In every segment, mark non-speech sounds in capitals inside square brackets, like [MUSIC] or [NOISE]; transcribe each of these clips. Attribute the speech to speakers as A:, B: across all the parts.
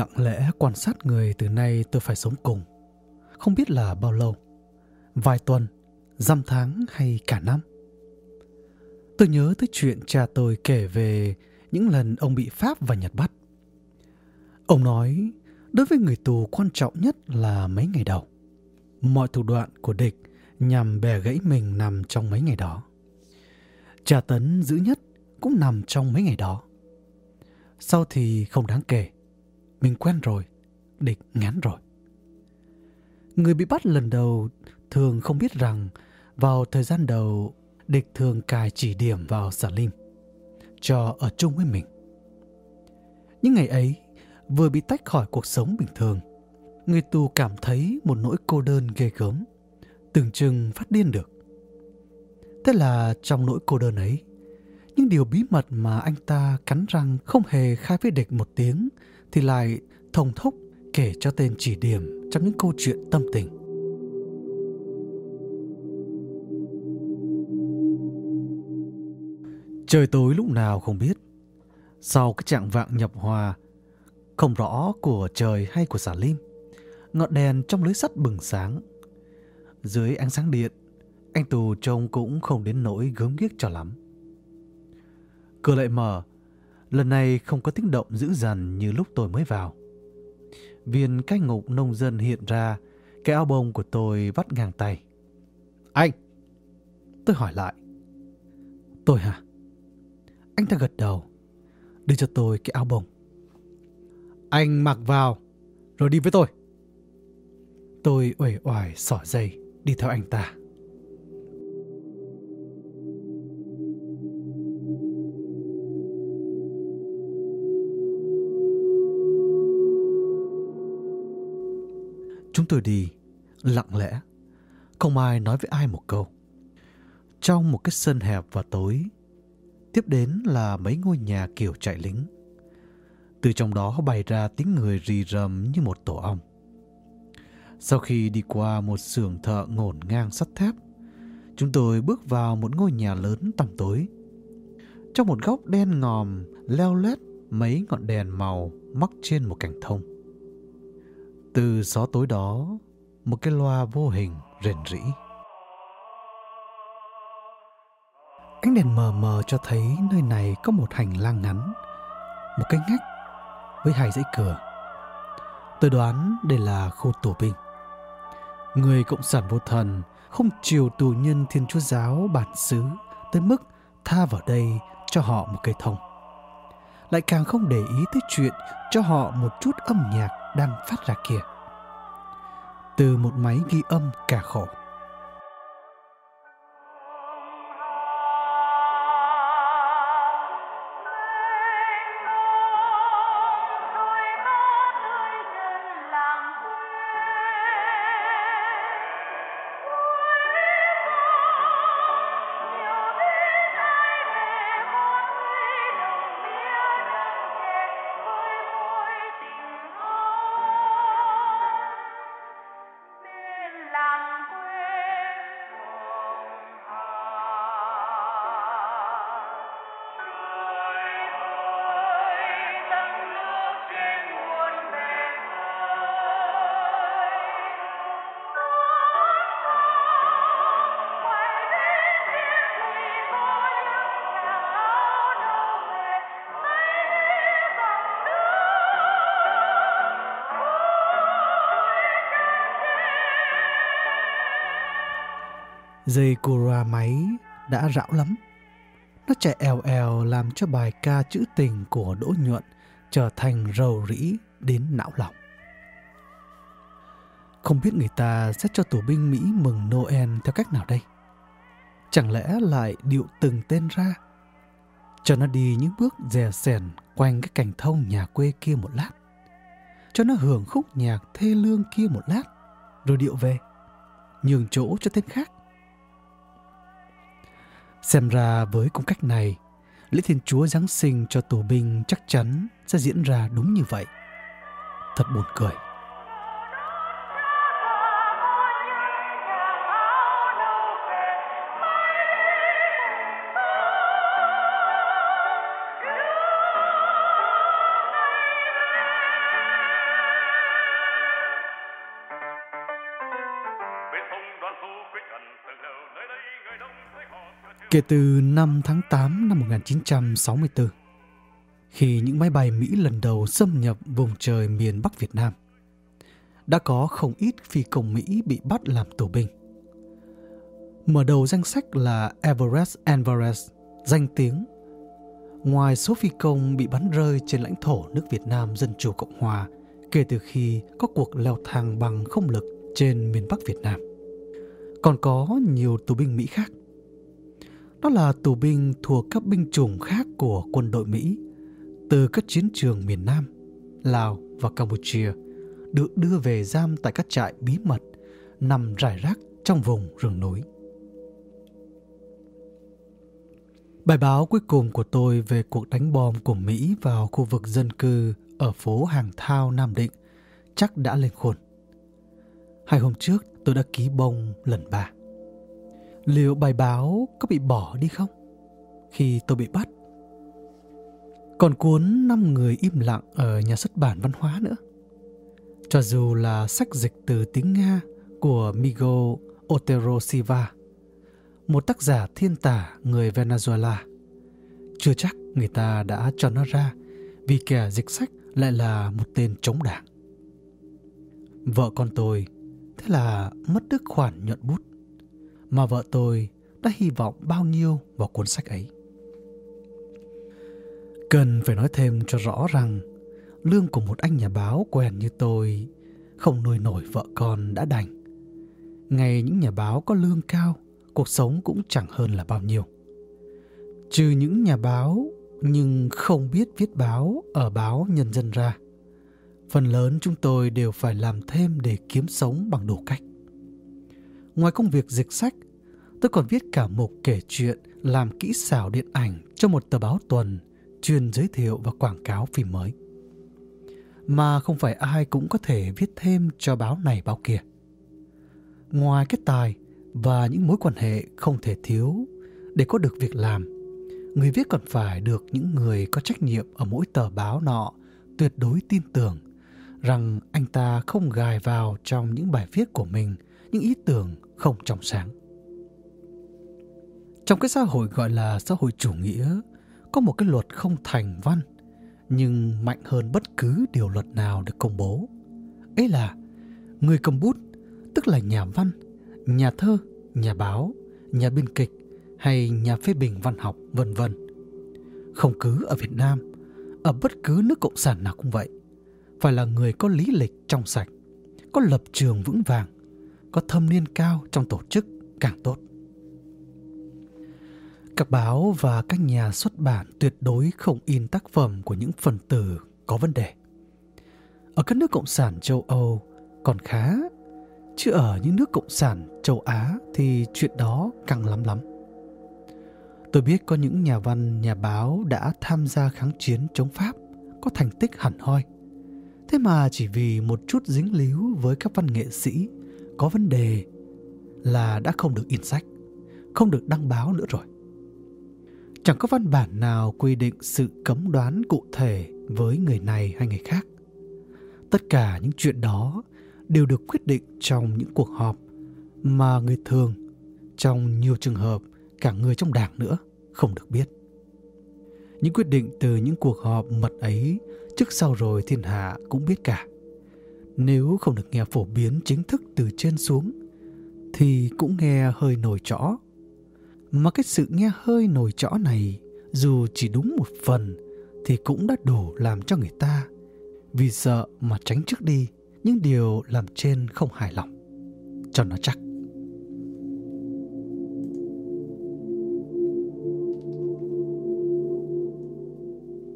A: lặng lẽ quan sát người từ nay tôi phải sống cùng. Không biết là bao lâu. Vài tuần, dăm tháng hay cả năm. Tôi nhớ tới chuyện cha tôi kể về những lần ông bị Pháp và Nhật bắt. Ông nói, đối với người tù quan trọng nhất là mấy ngày đầu. Mọi thủ đoạn của địch nhằm bè gãy mình nằm trong mấy ngày đó. Trà tấn dữ nhất cũng nằm trong mấy ngày đó. Sau thì không đáng kể. Mình quen rồi, địch ngán rồi. Người bị bắt lần đầu thường không biết rằng vào thời gian đầu địch thường cài chỉ điểm vào xà lim cho ở chung với mình. Những ngày ấy, vừa bị tách khỏi cuộc sống bình thường, người tù cảm thấy một nỗi cô đơn ghê gớm, tưởng chừng phát điên được. Thế là trong nỗi cô đơn ấy, những điều bí mật mà anh ta cắn răng không hề khai với địch một tiếng thì lại thông thốc kể cho tên chỉ điểm trong những câu chuyện tâm tình. Trời tối lúc nào không biết. Sau cái trạng vạng nhập hòa, không rõ của trời hay của xà lim, ngọn đèn trong lưới sắt bừng sáng. Dưới ánh sáng điện, anh tù trông cũng không đến nỗi gớm ghiếc cho lắm. Cửa lại mở, lần này không có tiếng động dữ dằn như lúc tôi mới vào. Viên cách ngục nông dân hiện ra, cái áo bông của tôi vắt ngang tay. Anh! Tôi hỏi lại. Tôi hả? Anh ta gật đầu, đưa cho tôi cái áo bông. Anh mặc vào, rồi đi với tôi. Tôi uể oải xỏ dây đi theo anh ta. Tôi đi, lặng lẽ, không ai nói với ai một câu. Trong một cái sân hẹp và tối, tiếp đến là mấy ngôi nhà kiểu chạy lính. Từ trong đó bày ra tiếng người rì rầm như một tổ ong. Sau khi đi qua một xưởng thợ ngổn ngang sắt thép, chúng tôi bước vào một ngôi nhà lớn tăm tối. Trong một góc đen ngòm, leo lét mấy ngọn đèn màu mắc trên một cành thông. Từ gió tối đó, một cái loa vô hình rền rĩ. Ánh đèn mờ mờ cho thấy nơi này có một hành lang ngắn, một cái ngách với hai dãy cửa. Tôi đoán đây là khu tù binh. Người Cộng sản vô thần không chiều tù nhân Thiên Chúa Giáo bản xứ tới mức tha vào đây cho họ một cây thông. Lại càng không để ý tới chuyện cho họ một chút âm nhạc đang phát ra kia. Từ một máy ghi âm cả khổ. Dây cura máy đã rão lắm. Nó chạy eo eo làm cho bài ca trữ tình của Đỗ Nhuận trở thành rầu rĩ đến não lòng. Không biết người ta sẽ cho tù binh Mỹ mừng Noel theo cách nào đây? Chẳng lẽ lại điệu từng tên ra? Cho nó đi những bước dè sèn quanh cái cảnh thông nhà quê kia một lát. Cho nó hưởng khúc nhạc thê lương kia một lát, rồi điệu về. Nhường chỗ cho tên khác. Xem ra với cung cách này, lễ Thiên Chúa Giáng sinh cho tù binh chắc chắn sẽ diễn ra đúng như vậy. Thật buồn cười. Kể từ năm tháng 8 năm 1964, khi những máy bay Mỹ lần đầu xâm nhập vùng trời miền Bắc Việt Nam, đã có không ít phi công Mỹ bị bắt làm tù binh. Mở đầu danh sách là Everest Alvarez, danh tiếng. Ngoài số phi công bị bắn rơi trên lãnh thổ nước Việt Nam Dân Chủ Cộng Hòa kể từ khi có cuộc leo thang bằng không lực trên miền Bắc Việt Nam. Còn có nhiều tù binh Mỹ khác. Đó là tù binh thuộc các binh chủng khác của quân đội Mỹ từ các chiến trường miền Nam, Lào và Campuchia được đưa về giam tại các trại bí mật nằm rải rác trong vùng rừng núi. Bài báo cuối cùng của tôi về cuộc đánh bom của Mỹ vào khu vực dân cư ở phố Hàng Thao, Nam Định chắc đã lên khuôn. Hai hôm trước tôi đã ký bông lần ba. Liệu bài báo có bị bỏ đi không? Khi tôi bị bắt. Còn cuốn năm người im lặng ở nhà xuất bản văn hóa nữa. Cho dù là sách dịch từ tiếng Nga của Miguel Otero Silva, một tác giả thiên tả người Venezuela, chưa chắc người ta đã cho nó ra vì kẻ dịch sách lại là một tên chống đảng. Vợ con tôi thế là mất đức khoản nhuận bút mà vợ tôi đã hy vọng bao nhiêu vào cuốn sách ấy. Cần phải nói thêm cho rõ rằng lương của một anh nhà báo quen như tôi không nuôi nổi vợ con đã đành. Ngày những nhà báo có lương cao, cuộc sống cũng chẳng hơn là bao nhiêu. Trừ những nhà báo nhưng không biết viết báo ở báo Nhân dân ra. Phần lớn chúng tôi đều phải làm thêm để kiếm sống bằng đủ cách. Ngoài công việc dịch sách, tôi còn viết cả mục kể chuyện làm kỹ xảo điện ảnh cho một tờ báo tuần chuyên giới thiệu và quảng cáo phim mới. Mà không phải ai cũng có thể viết thêm cho báo này báo kia. Ngoài cái tài và những mối quan hệ không thể thiếu để có được việc làm người viết còn phải được những người có trách nhiệm ở mỗi tờ báo nọ tuyệt đối tin tưởng rằng anh ta không gài vào trong những bài viết của mình những ý tưởng không trong sáng. Trong cái xã hội gọi là xã hội chủ nghĩa, có một cái luật không thành văn nhưng mạnh hơn bất cứ điều luật nào được công bố. Ấy là người cầm bút, tức là nhà văn, nhà thơ, nhà báo, nhà biên kịch hay nhà phê bình văn học, vân vân. Không cứ ở Việt Nam, ở bất cứ nước cộng sản nào cũng vậy. Phải là người có lý lịch trong sạch, có lập trường vững vàng, có thâm niên cao trong tổ chức càng tốt. Các báo và các nhà xuất bản tuyệt đối không in tác phẩm của những phần tử có vấn đề. Ở các nước cộng sản châu Âu còn khá, chứ ở những nước cộng sản châu Á thì chuyện đó càng lắm lắm. Tôi biết có những nhà văn, nhà báo đã tham gia kháng chiến chống Pháp, có thành tích hẳn hoi. Thế mà chỉ vì một chút dính líu với các văn nghệ sĩ có vấn đề là đã không được in sách, không được đăng báo nữa rồi. Chẳng có văn bản nào quy định sự cấm đoán cụ thể với người này hay người khác. Tất cả những chuyện đó đều được quyết định trong những cuộc họp mà người thường trong nhiều trường hợp cả người trong đảng nữa không được biết. Những quyết định từ những cuộc họp mật ấy trước sau rồi thiên hạ cũng biết cả. Nếu không được nghe phổ biến chính thức từ trên xuống, thì cũng nghe hơi nổi trõ. Mà cái sự nghe hơi nổi trõ này, dù chỉ đúng một phần, thì cũng đã đủ làm cho người ta vì sợ mà tránh trước đi những điều làm trên không hài lòng. Cho nó chắc.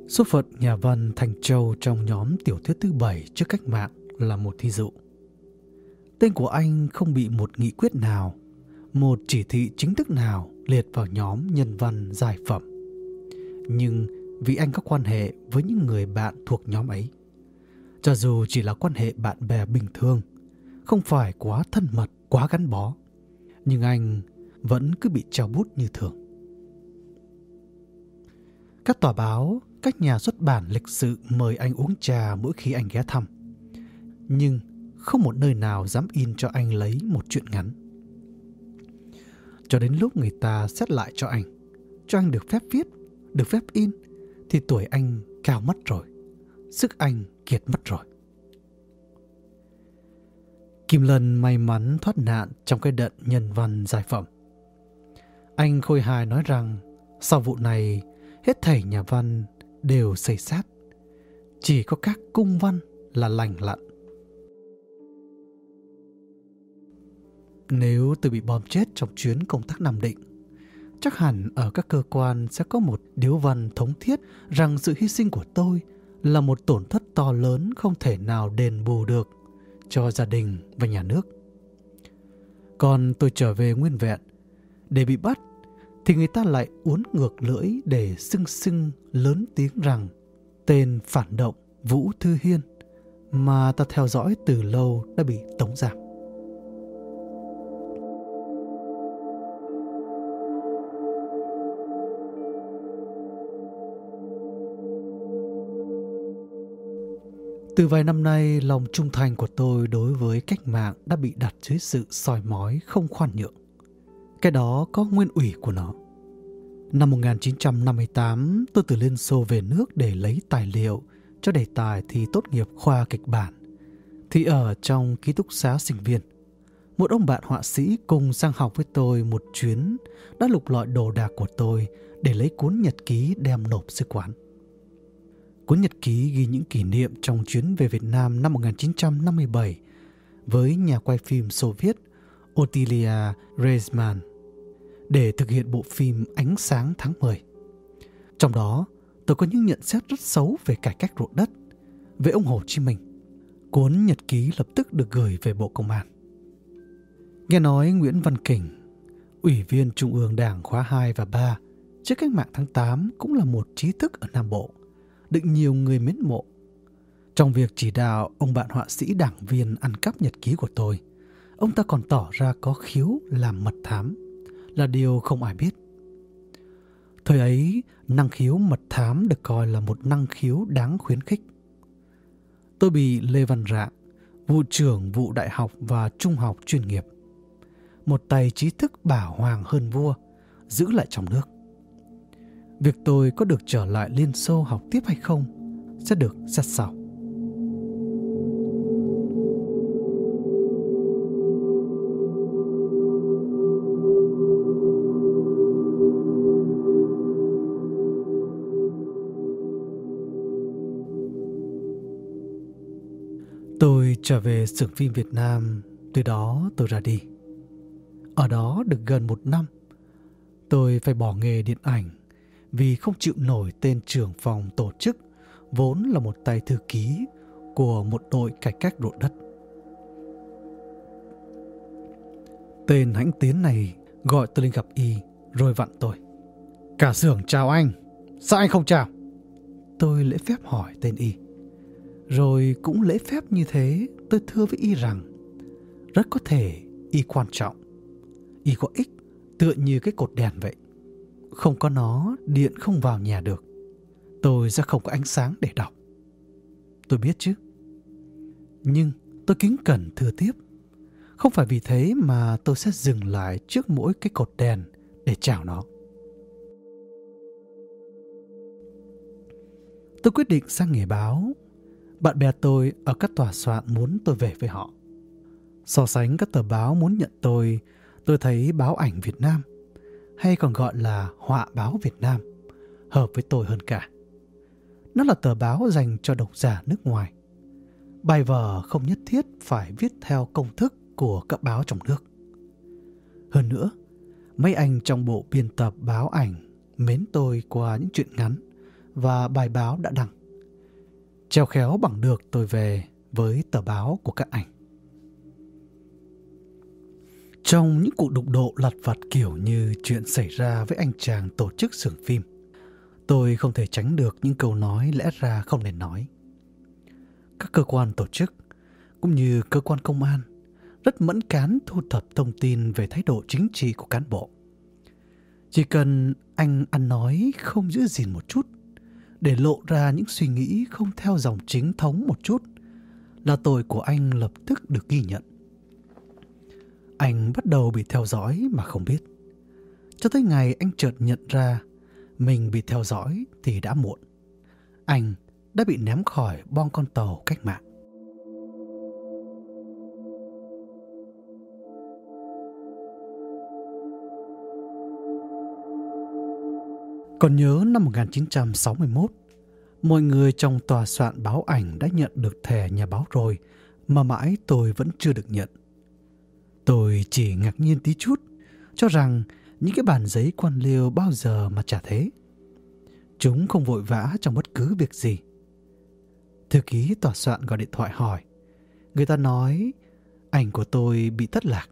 A: Số phận nhà văn Thành Châu trong nhóm tiểu thuyết thứ bảy trước cách mạng là một thí dụ. Tên của anh không bị một nghị quyết nào, một chỉ thị chính thức nào liệt vào nhóm nhân văn giải phẩm. Nhưng vì anh có quan hệ với những người bạn thuộc nhóm ấy, cho dù chỉ là quan hệ bạn bè bình thường, không phải quá thân mật, quá gắn bó, nhưng anh vẫn cứ bị trao bút như thường. Các tòa báo các nhà xuất bản lịch sự mời anh uống trà mỗi khi anh ghé thăm. Nhưng không một nơi nào dám in cho anh lấy một chuyện ngắn. cho đến lúc người ta xét lại cho anh, cho anh được phép viết, được phép in, thì tuổi anh cao mất rồi, sức anh kiệt mất rồi. Kim Lân may mắn thoát nạn trong cái đợt nhân văn giải phẩm. Anh Khôi Hài nói rằng sau vụ này hết thảy nhà văn đều xây sát. Chỉ có các cung văn là lành lặn. Nếu tôi bị bom chết trong chuyến công tác Nam Định, chắc hẳn ở các cơ quan sẽ có một điếu văn thống thiết rằng sự hy sinh của tôi là một tổn thất to lớn không thể nào đền bù được cho gia đình và nhà nước. Còn tôi trở về nguyên vẹn, để bị bắt thì người ta lại uốn ngược lưỡi để xưng xưng lớn tiếng rằng tên phản động Vũ Thư Hiên mà ta theo dõi từ lâu đã bị tống giảm. Từ vài năm nay, lòng trung thành của tôi đối với cách mạng đã bị đặt dưới sự soi mói không khoan nhượng. Cái đó có nguyên ủy của nó. Năm 1958, tôi từ Liên Xô về nước để lấy tài liệu cho đề tài thi tốt nghiệp khoa kịch bản. Thì ở trong ký túc xá sinh viên, một ông bạn họa sĩ cùng sang học với tôi một chuyến đã lục lọi đồ đạc của tôi để lấy cuốn nhật ký đem nộp sư quán. Cuốn nhật ký ghi những kỷ niệm trong chuyến về Việt Nam năm 1957 với nhà quay phim Xô Viết Otilia Reisman để thực hiện bộ phim Ánh sáng tháng 10. Trong đó, tôi có những nhận xét rất xấu về cải cách ruộng đất, về ông Hồ Chí Minh. Cuốn nhật ký lập tức được gửi về Bộ Công an. Nghe nói Nguyễn Văn Kình, Ủy viên Trung ương Đảng khóa 2 và 3 trước cách mạng tháng 8 cũng là một trí thức ở Nam Bộ, được nhiều người mến mộ. Trong việc chỉ đạo ông bạn họa sĩ đảng viên ăn cắp nhật ký của tôi, ông ta còn tỏ ra có khiếu làm mật thám là điều không ai biết. Thời ấy, năng khiếu mật thám được coi là một năng khiếu đáng khuyến khích. Tôi bị Lê Văn Rạng, vụ trưởng vụ đại học và trung học chuyên nghiệp. Một tay trí thức bảo hoàng hơn vua, giữ lại trong nước. Việc tôi có được trở lại Liên Xô học tiếp hay không sẽ được xét sau. Tôi trở về xưởng phim Việt Nam, từ đó tôi ra đi. Ở đó được gần một năm, tôi phải bỏ nghề điện ảnh vì không chịu nổi tên trưởng phòng tổ chức vốn là một tay thư ký của một đội cải cách ruộng đất. Tên hãnh tiến này gọi tôi lên gặp y rồi vặn tôi. Cả xưởng chào anh, sao anh không chào? Tôi lễ phép hỏi tên y. Rồi cũng lễ phép như thế tôi thưa với y rằng rất có thể y quan trọng, y có ích tựa như cái cột đèn vậy. Không có nó, điện không vào nhà được. Tôi sẽ không có ánh sáng để đọc. Tôi biết chứ. Nhưng tôi kính cẩn thưa tiếp. Không phải vì thế mà tôi sẽ dừng lại trước mỗi cái cột đèn để chào nó. Tôi quyết định sang nghề báo bạn bè tôi ở các tòa soạn muốn tôi về với họ. So sánh các tờ báo muốn nhận tôi, tôi thấy báo ảnh Việt Nam, hay còn gọi là họa báo Việt Nam, hợp với tôi hơn cả. Nó là tờ báo dành cho độc giả nước ngoài. Bài vở không nhất thiết phải viết theo công thức của các báo trong nước. Hơn nữa, mấy anh trong bộ biên tập báo ảnh mến tôi qua những chuyện ngắn và bài báo đã đăng. Treo khéo bằng được tôi về với tờ báo của các ảnh. Trong những cuộc đụng độ lặt vặt kiểu như chuyện xảy ra với anh chàng tổ chức xưởng phim, tôi không thể tránh được những câu nói lẽ ra không nên nói. Các cơ quan tổ chức, cũng như cơ quan công an, rất mẫn cán thu thập thông tin về thái độ chính trị của cán bộ. Chỉ cần anh ăn nói không giữ gìn một chút để lộ ra những suy nghĩ không theo dòng chính thống một chút là tội của anh lập tức được ghi nhận. Anh bắt đầu bị theo dõi mà không biết. Cho tới ngày anh chợt nhận ra mình bị theo dõi thì đã muộn. Anh đã bị ném khỏi bong con tàu cách mạng. Còn nhớ năm 1961, mọi người trong tòa soạn báo ảnh đã nhận được thẻ nhà báo rồi, mà mãi tôi vẫn chưa được nhận. Tôi chỉ ngạc nhiên tí chút, cho rằng những cái bản giấy quan liêu bao giờ mà chả thế. Chúng không vội vã trong bất cứ việc gì. Thư ký tòa soạn gọi điện thoại hỏi. Người ta nói ảnh của tôi bị thất lạc.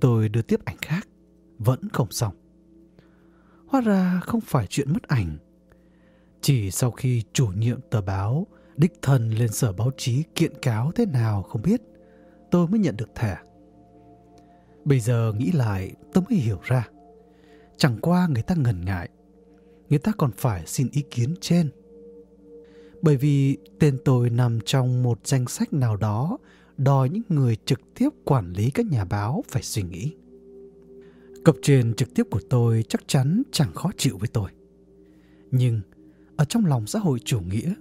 A: Tôi đưa tiếp ảnh khác, vẫn không xong. Hóa ra không phải chuyện mất ảnh. Chỉ sau khi chủ nhiệm tờ báo đích thân lên sở báo chí kiện cáo thế nào không biết, tôi mới nhận được thẻ. Bây giờ nghĩ lại tôi mới hiểu ra. Chẳng qua người ta ngần ngại. Người ta còn phải xin ý kiến trên. Bởi vì tên tôi nằm trong một danh sách nào đó đòi những người trực tiếp quản lý các nhà báo phải suy nghĩ. Cấp trên trực tiếp của tôi chắc chắn chẳng khó chịu với tôi. Nhưng ở trong lòng xã hội chủ nghĩa,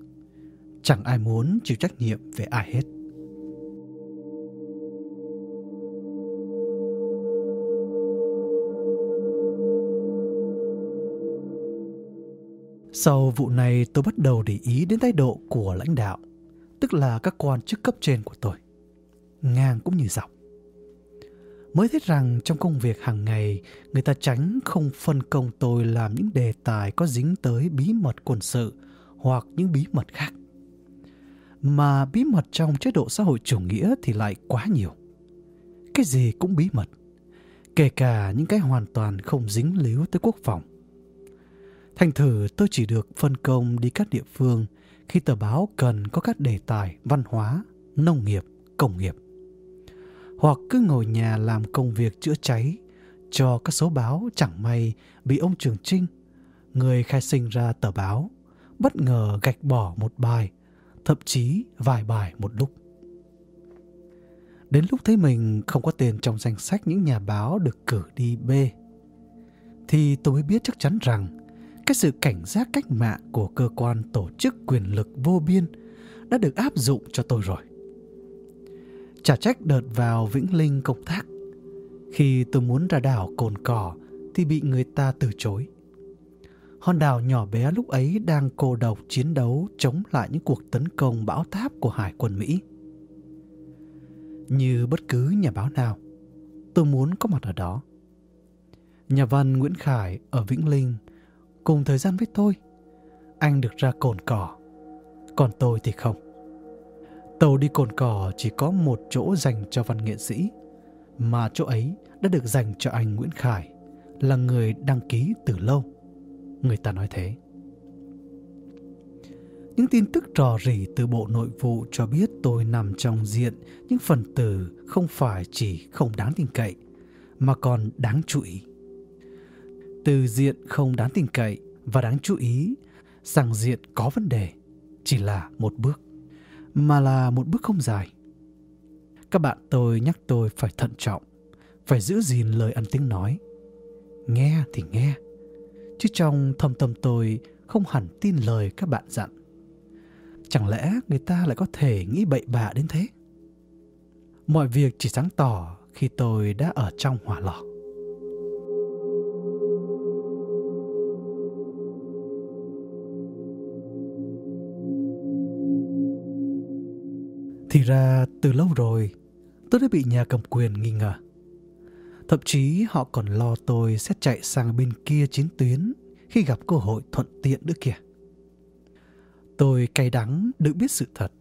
A: chẳng ai muốn chịu trách nhiệm về ai hết. Sau vụ này tôi bắt đầu để ý đến thái độ của lãnh đạo, tức là các quan chức cấp trên của tôi. Ngang cũng như dọc mới thấy rằng trong công việc hàng ngày người ta tránh không phân công tôi làm những đề tài có dính tới bí mật quân sự hoặc những bí mật khác. Mà bí mật trong chế độ xã hội chủ nghĩa thì lại quá nhiều. Cái gì cũng bí mật, kể cả những cái hoàn toàn không dính líu tới quốc phòng. Thành thử tôi chỉ được phân công đi các địa phương khi tờ báo cần có các đề tài văn hóa, nông nghiệp, công nghiệp hoặc cứ ngồi nhà làm công việc chữa cháy cho các số báo chẳng may bị ông Trường Trinh, người khai sinh ra tờ báo, bất ngờ gạch bỏ một bài, thậm chí vài bài một lúc. Đến lúc thấy mình không có tên trong danh sách những nhà báo được cử đi B, thì tôi mới biết chắc chắn rằng cái sự cảnh giác cách mạng của cơ quan tổ chức quyền lực vô biên đã được áp dụng cho tôi rồi. Chả trách đợt vào Vĩnh Linh công tác. Khi tôi muốn ra đảo Cồn Cỏ thì bị người ta từ chối. Hòn đảo nhỏ bé lúc ấy đang cô độc chiến đấu chống lại những cuộc tấn công bão táp của Hải quân Mỹ. Như bất cứ nhà báo nào, tôi muốn có mặt ở đó. Nhà văn Nguyễn Khải ở Vĩnh Linh cùng thời gian với tôi. Anh được ra cồn cỏ, còn tôi thì không. Tàu đi cồn cỏ chỉ có một chỗ dành cho văn nghệ sĩ, mà chỗ ấy đã được dành cho anh Nguyễn Khải, là người đăng ký từ lâu. Người ta nói thế. Những tin tức trò rỉ từ Bộ Nội vụ cho biết tôi nằm trong diện những phần tử không phải chỉ không đáng tin cậy, mà còn đáng chú ý. Từ diện không đáng tin cậy và đáng chú ý rằng diện có vấn đề chỉ là một bước mà là một bước không dài. Các bạn tôi nhắc tôi phải thận trọng, phải giữ gìn lời ăn tiếng nói. Nghe thì nghe, chứ trong thâm tâm tôi không hẳn tin lời các bạn dặn. Chẳng lẽ người ta lại có thể nghĩ bậy bạ đến thế? Mọi việc chỉ sáng tỏ khi tôi đã ở trong hỏa lò. Thì ra từ lâu rồi, tôi đã bị nhà cầm quyền nghi ngờ. Thậm chí họ còn lo tôi sẽ chạy sang bên kia chiến tuyến khi gặp cơ hội thuận tiện nữa kìa. Tôi cay đắng được biết sự thật.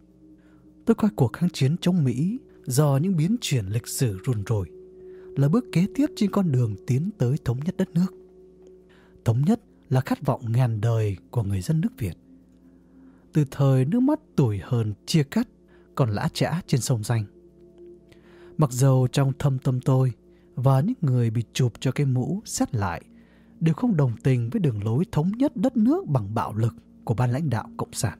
A: Tôi coi cuộc kháng chiến chống Mỹ do những biến chuyển lịch sử rùn rồi là bước kế tiếp trên con đường tiến tới thống nhất đất nước. Thống nhất là khát vọng ngàn đời của người dân nước Việt. Từ thời nước mắt tuổi hờn, chia cắt còn lã chã trên sông danh. Mặc dầu trong thâm tâm tôi và những người bị chụp cho cái mũ xét lại đều không đồng tình với đường lối thống nhất đất nước bằng bạo lực của ban lãnh đạo Cộng sản.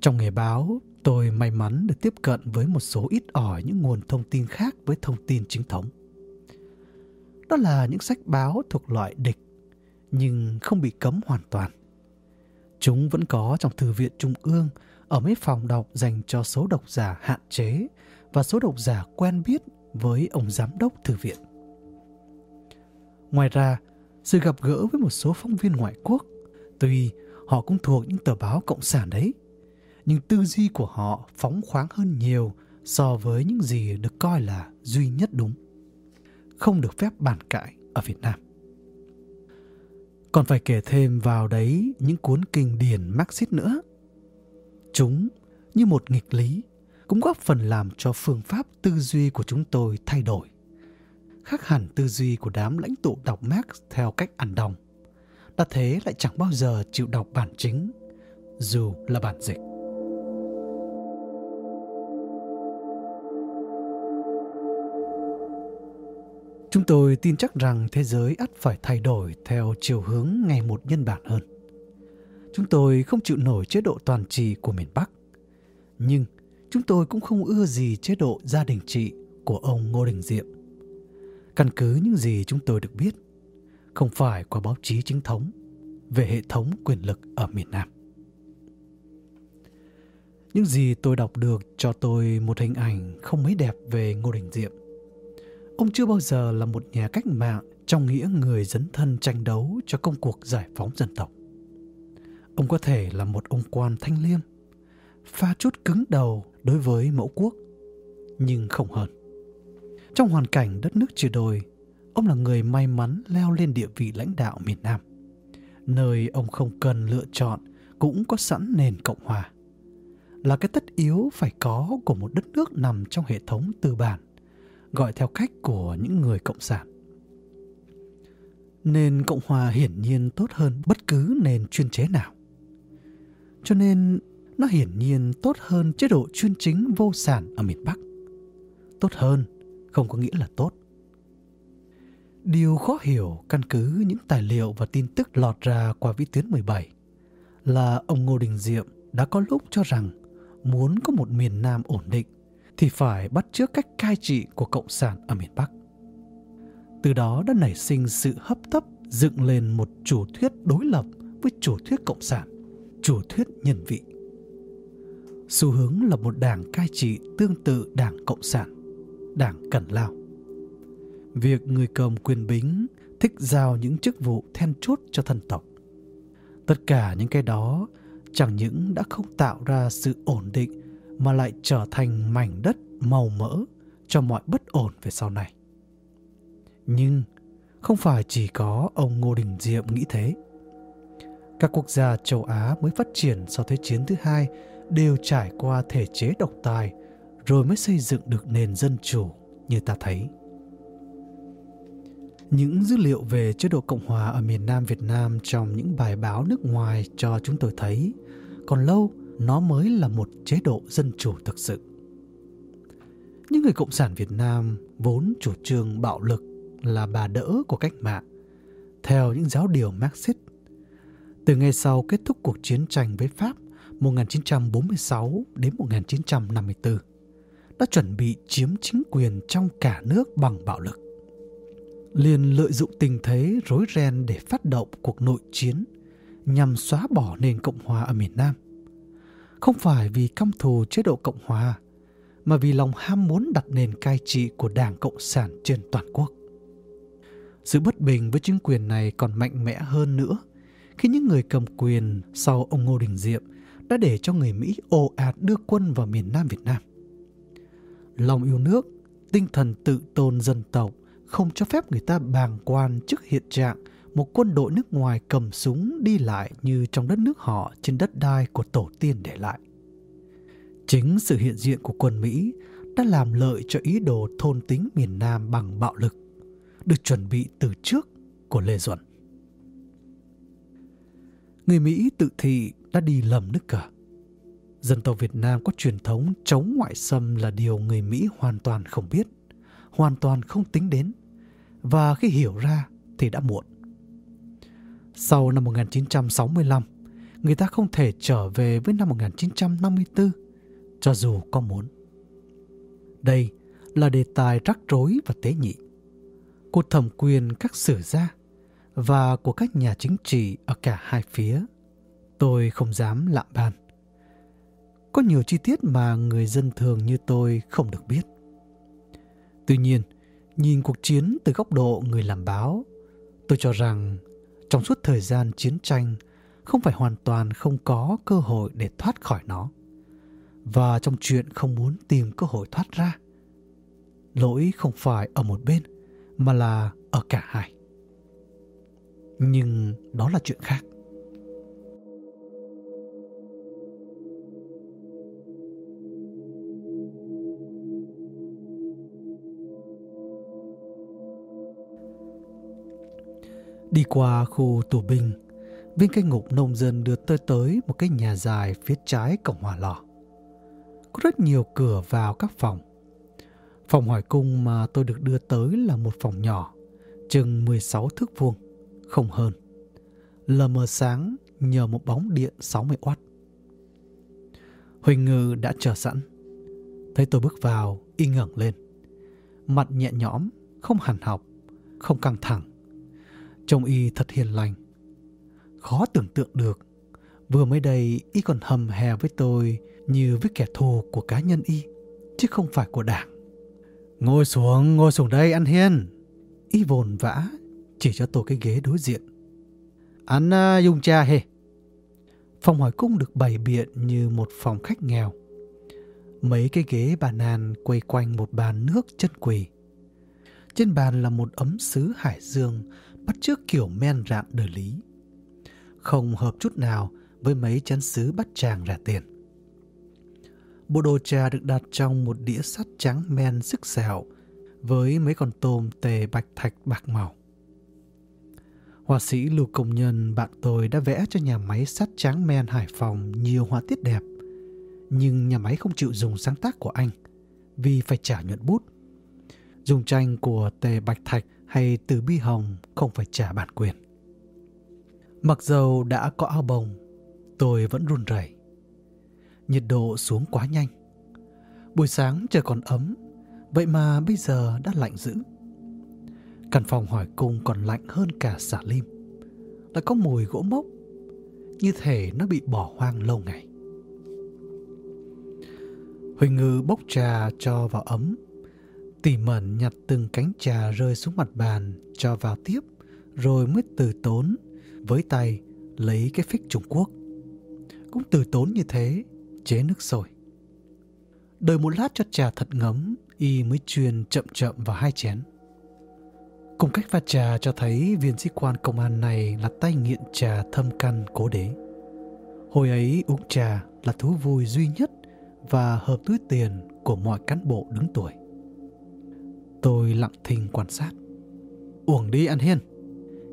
A: Trong nghề báo, tôi may mắn được tiếp cận với một số ít ỏi những nguồn thông tin khác với thông tin chính thống. đó là những sách báo thuộc loại địch, nhưng không bị cấm hoàn toàn. Chúng vẫn có trong thư viện trung ương ở mấy phòng đọc dành cho số độc giả hạn chế và số độc giả quen biết với ông giám đốc thư viện. Ngoài ra, sự gặp gỡ với một số phóng viên ngoại quốc, tuy họ cũng thuộc những tờ báo cộng sản đấy, nhưng tư duy của họ phóng khoáng hơn nhiều so với những gì được coi là duy nhất đúng. Không được phép bàn cãi ở Việt Nam. Còn phải kể thêm vào đấy những cuốn kinh điển Marxist nữa. Chúng, như một nghịch lý, cũng góp phần làm cho phương pháp tư duy của chúng tôi thay đổi. Khác hẳn tư duy của đám lãnh tụ đọc Marx theo cách ăn đồng. Đã thế lại chẳng bao giờ chịu đọc bản chính, dù là bản dịch. Chúng tôi tin chắc rằng thế giới ắt phải thay đổi theo chiều hướng ngày một nhân bản hơn. Chúng tôi không chịu nổi chế độ toàn trị của miền Bắc. Nhưng chúng tôi cũng không ưa gì chế độ gia đình trị của ông Ngô Đình Diệm. Căn cứ những gì chúng tôi được biết, không phải qua báo chí chính thống về hệ thống quyền lực ở miền Nam. Những gì tôi đọc được cho tôi một hình ảnh không mấy đẹp về Ngô Đình Diệm – Ông chưa bao giờ là một nhà cách mạng trong nghĩa người dấn thân tranh đấu cho công cuộc giải phóng dân tộc. Ông có thể là một ông quan thanh liêm, pha chút cứng đầu đối với mẫu quốc, nhưng không hơn. Trong hoàn cảnh đất nước chia đôi, ông là người may mắn leo lên địa vị lãnh đạo miền Nam, nơi ông không cần lựa chọn cũng có sẵn nền Cộng Hòa. Là cái tất yếu phải có của một đất nước nằm trong hệ thống tư bản gọi theo cách của những người cộng sản. Nền Cộng hòa hiển nhiên tốt hơn bất cứ nền chuyên chế nào. Cho nên nó hiển nhiên tốt hơn chế độ chuyên chính vô sản ở miền Bắc. Tốt hơn không có nghĩa là tốt. Điều khó hiểu căn cứ những tài liệu và tin tức lọt ra qua vĩ tuyến 17 là ông Ngô Đình Diệm đã có lúc cho rằng muốn có một miền Nam ổn định thì phải bắt chước cách cai trị của Cộng sản ở miền Bắc. Từ đó đã nảy sinh sự hấp tấp dựng lên một chủ thuyết đối lập với chủ thuyết Cộng sản, chủ thuyết nhân vị. Xu hướng là một đảng cai trị tương tự đảng Cộng sản, đảng Cẩn Lao. Việc người cầm quyền bính thích giao những chức vụ then chốt cho thân tộc. Tất cả những cái đó chẳng những đã không tạo ra sự ổn định mà lại trở thành mảnh đất màu mỡ cho mọi bất ổn về sau này. Nhưng không phải chỉ có ông Ngô Đình Diệm nghĩ thế. Các quốc gia châu Á mới phát triển sau Thế chiến thứ hai đều trải qua thể chế độc tài rồi mới xây dựng được nền dân chủ như ta thấy. Những dữ liệu về chế độ Cộng hòa ở miền Nam Việt Nam trong những bài báo nước ngoài cho chúng tôi thấy còn lâu nó mới là một chế độ dân chủ thực sự. Những người Cộng sản Việt Nam vốn chủ trương bạo lực là bà đỡ của cách mạng, theo những giáo điều Marxist. Từ ngày sau kết thúc cuộc chiến tranh với Pháp 1946 đến 1954, đã chuẩn bị chiếm chính quyền trong cả nước bằng bạo lực. Liền lợi dụng tình thế rối ren để phát động cuộc nội chiến nhằm xóa bỏ nền Cộng hòa ở miền Nam – không phải vì căm thù chế độ Cộng hòa, mà vì lòng ham muốn đặt nền cai trị của Đảng Cộng sản trên toàn quốc. Sự bất bình với chính quyền này còn mạnh mẽ hơn nữa khi những người cầm quyền sau ông Ngô Đình Diệm đã để cho người Mỹ ồ ạt đưa quân vào miền Nam Việt Nam. Lòng yêu nước, tinh thần tự tôn dân tộc không cho phép người ta bàng quan trước hiện trạng một quân đội nước ngoài cầm súng đi lại như trong đất nước họ trên đất đai của tổ tiên để lại. Chính sự hiện diện của quân Mỹ đã làm lợi cho ý đồ thôn tính miền Nam bằng bạo lực, được chuẩn bị từ trước của Lê Duẩn. Người Mỹ tự thị đã đi lầm nước cờ. Dân tộc Việt Nam có truyền thống chống ngoại xâm là điều người Mỹ hoàn toàn không biết, hoàn toàn không tính đến. Và khi hiểu ra thì đã muộn. Sau năm 1965, người ta không thể trở về với năm 1954, cho dù có muốn. Đây là đề tài rắc rối và tế nhị. cuộc thẩm quyền các sử gia và của các nhà chính trị ở cả hai phía. Tôi không dám lạm ban. Có nhiều chi tiết mà người dân thường như tôi không được biết. Tuy nhiên, nhìn cuộc chiến từ góc độ người làm báo, tôi cho rằng trong suốt thời gian chiến tranh không phải hoàn toàn không có cơ hội để thoát khỏi nó. Và trong chuyện không muốn tìm cơ hội thoát ra, lỗi không phải ở một bên mà là ở cả hai. Nhưng đó là chuyện khác. Đi qua khu tù binh, viên canh ngục nông dân đưa tôi tới một cái nhà dài phía trái cổng hỏa lò. Có rất nhiều cửa vào các phòng. Phòng hỏi cung mà tôi được đưa tới là một phòng nhỏ, chừng 16 thước vuông, không hơn. Lờ mờ sáng nhờ một bóng điện 60W. Huỳnh Ngư đã chờ sẵn. Thấy tôi bước vào, y ngẩng lên. Mặt nhẹ nhõm, không hẳn học, không căng thẳng Trông y thật hiền lành. Khó tưởng tượng được, vừa mới đây y còn hầm hè với tôi như với kẻ thù của cá nhân y, chứ không phải của đảng. Ngồi xuống, ngồi xuống đây ăn hiên. Y vồn vã, chỉ cho tôi cái ghế đối diện. Ăn uh, à, dùng trà hề. Phòng hỏi cung được bày biện như một phòng khách nghèo. Mấy cái ghế bà nàn quay quanh một bàn nước chân quỳ. Trên bàn là một ấm sứ hải dương bắt chước kiểu men rạn đời lý. Không hợp chút nào với mấy chén sứ bắt chàng rẻ tiền. Bộ đồ trà được đặt trong một đĩa sắt trắng men sức xẻo với mấy con tôm tề bạch thạch bạc màu. Họa sĩ Lưu Công Nhân bạn tôi đã vẽ cho nhà máy sắt trắng men Hải Phòng nhiều họa tiết đẹp, nhưng nhà máy không chịu dùng sáng tác của anh vì phải trả nhuận bút. Dùng tranh của Tề Bạch Thạch hay từ bi hồng không phải trả bản quyền. Mặc dầu đã có áo bồng, tôi vẫn run rẩy. Nhiệt độ xuống quá nhanh. Buổi sáng trời còn ấm, vậy mà bây giờ đã lạnh dữ. Căn phòng hỏi cung còn lạnh hơn cả xả lim. Lại có mùi gỗ mốc, như thể nó bị bỏ hoang lâu ngày. Huỳnh Ngư bốc trà cho vào ấm tỉ mẩn nhặt từng cánh trà rơi xuống mặt bàn cho vào tiếp rồi mới từ tốn với tay lấy cái phích Trung Quốc. Cũng từ tốn như thế, chế nước sôi. Đợi một lát cho trà thật ngấm, y mới truyền chậm chậm vào hai chén. Cùng cách pha trà cho thấy viên sĩ quan công an này là tay nghiện trà thâm căn cố đế. Hồi ấy uống trà là thú vui duy nhất và hợp túi tiền của mọi cán bộ đứng tuổi. Tôi lặng thinh quan sát. Uổng đi ăn hiên.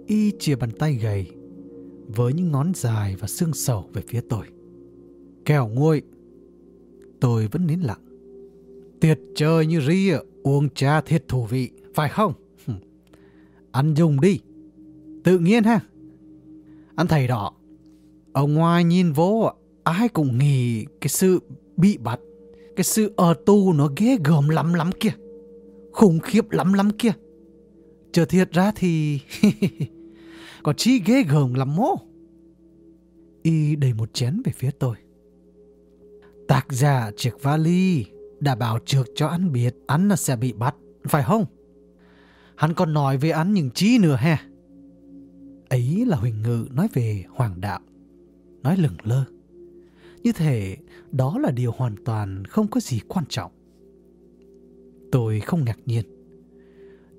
A: Y chìa bàn tay gầy với những ngón dài và xương sầu về phía tôi. Kẻo nguội. Tôi vẫn nín lặng. Tiệt chơi như ri uống trà thiệt thú vị, phải không? Ăn dùng đi. Tự nhiên ha. Anh thầy đó. Ở ngoài nhìn vô, ai cũng nghĩ cái sự bị bắt, cái sự ở tù nó ghê gớm lắm lắm kìa khủng khiếp lắm lắm kia. Chờ thiệt ra thì... [LAUGHS] có chi ghê gờm lắm mô. Y đầy một chén về phía tôi. Tạc giả chiếc vali đã bảo trượt cho anh biết anh là sẽ bị bắt, phải không? Hắn còn nói về anh những chi nữa ha. Ấy là Huỳnh Ngự nói về hoàng đạo, nói lửng lơ. Như thể đó là điều hoàn toàn không có gì quan trọng. Tôi không ngạc nhiên.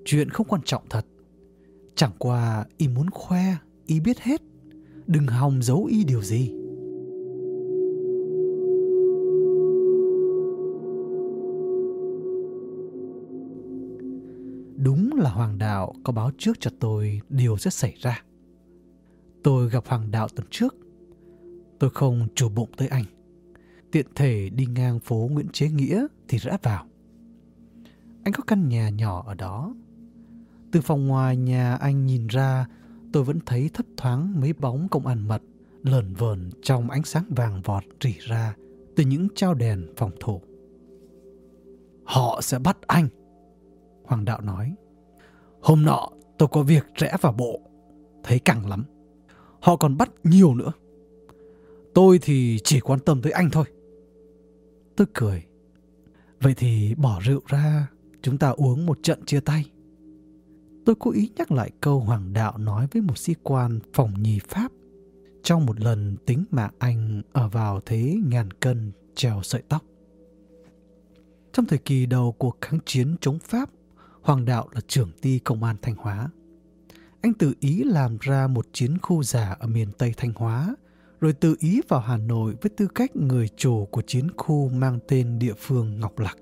A: Chuyện không quan trọng thật. Chẳng qua y muốn khoe, y biết hết. Đừng hòng giấu y điều gì. Đúng là Hoàng Đạo có báo trước cho tôi điều sẽ xảy ra. Tôi gặp Hoàng Đạo tuần trước. Tôi không chủ bụng tới anh. Tiện thể đi ngang phố Nguyễn Chế Nghĩa thì rẽ vào. Anh có căn nhà nhỏ ở đó. Từ phòng ngoài nhà anh nhìn ra, tôi vẫn thấy thấp thoáng mấy bóng công an mật lờn vờn trong ánh sáng vàng vọt rỉ ra từ những trao đèn phòng thủ. Họ sẽ bắt anh, Hoàng đạo nói. Hôm nọ tôi có việc rẽ vào bộ, thấy căng lắm. Họ còn bắt nhiều nữa. Tôi thì chỉ quan tâm tới anh thôi. Tôi cười. Vậy thì bỏ rượu ra, chúng ta uống một trận chia tay. Tôi cố ý nhắc lại câu Hoàng Đạo nói với một sĩ quan phòng nhì Pháp trong một lần tính mạng anh ở vào thế ngàn cân treo sợi tóc. Trong thời kỳ đầu cuộc kháng chiến chống Pháp, Hoàng Đạo là trưởng ty công an Thanh Hóa. Anh tự ý làm ra một chiến khu giả ở miền Tây Thanh Hóa, rồi tự ý vào Hà Nội với tư cách người chủ của chiến khu mang tên địa phương Ngọc Lặc.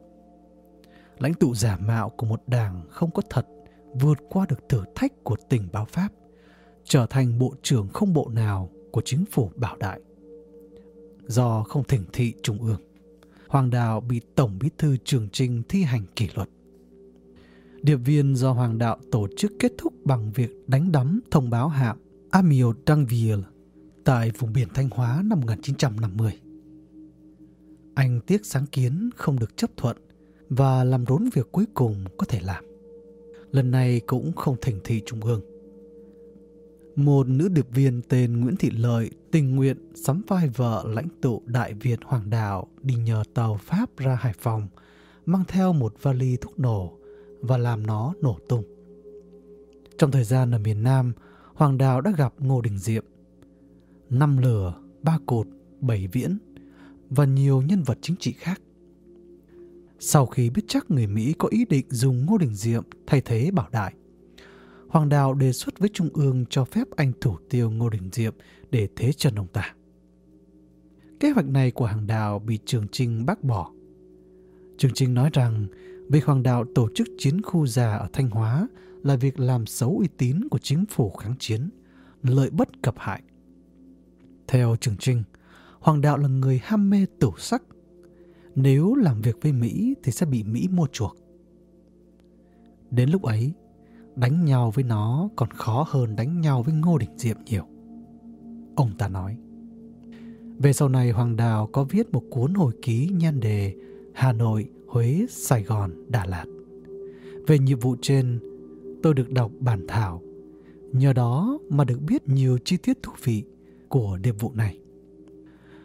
A: Lãnh tụ giả mạo của một đảng không có thật vượt qua được thử thách của tình báo Pháp, trở thành bộ trưởng không bộ nào của chính phủ Bảo Đại. Do không thỉnh thị Trung ương, Hoàng Đạo bị Tổng bí thư Trường Trinh thi hành kỷ luật. Điệp viên do Hoàng Đạo tổ chức kết thúc bằng việc đánh đắm thông báo hạm Amiot Danville tại vùng biển Thanh Hóa năm 1950. Anh tiếc sáng kiến không được chấp thuận và làm rốn việc cuối cùng có thể làm. Lần này cũng không thành thị trung ương. Một nữ điệp viên tên Nguyễn Thị Lợi tình nguyện sắm vai vợ lãnh tụ Đại Việt Hoàng Đạo đi nhờ tàu Pháp ra Hải Phòng, mang theo một vali thuốc nổ và làm nó nổ tung. Trong thời gian ở miền Nam, Hoàng Đào đã gặp Ngô Đình Diệm, năm lửa, ba cột, bảy viễn và nhiều nhân vật chính trị khác. Sau khi biết chắc người Mỹ có ý định dùng Ngô Đình Diệm thay thế Bảo Đại, Hoàng Đào đề xuất với Trung ương cho phép anh thủ tiêu Ngô Đình Diệm để thế chân ông ta. Kế hoạch này của Hoàng Đào bị Trường Trinh bác bỏ. Trường Trinh nói rằng việc Hoàng Đạo tổ chức chiến khu già ở Thanh Hóa là việc làm xấu uy tín của chính phủ kháng chiến, lợi bất cập hại. Theo Trường Trinh, Hoàng Đạo là người ham mê tửu sắc. Nếu làm việc với Mỹ thì sẽ bị Mỹ mua chuộc. Đến lúc ấy, đánh nhau với nó còn khó hơn đánh nhau với Ngô Đình Diệm nhiều. Ông ta nói. Về sau này Hoàng Đào có viết một cuốn hồi ký nhan đề Hà Nội, Huế, Sài Gòn, Đà Lạt. Về nhiệm vụ trên, tôi được đọc bản thảo. Nhờ đó mà được biết nhiều chi tiết thú vị của nhiệm vụ này.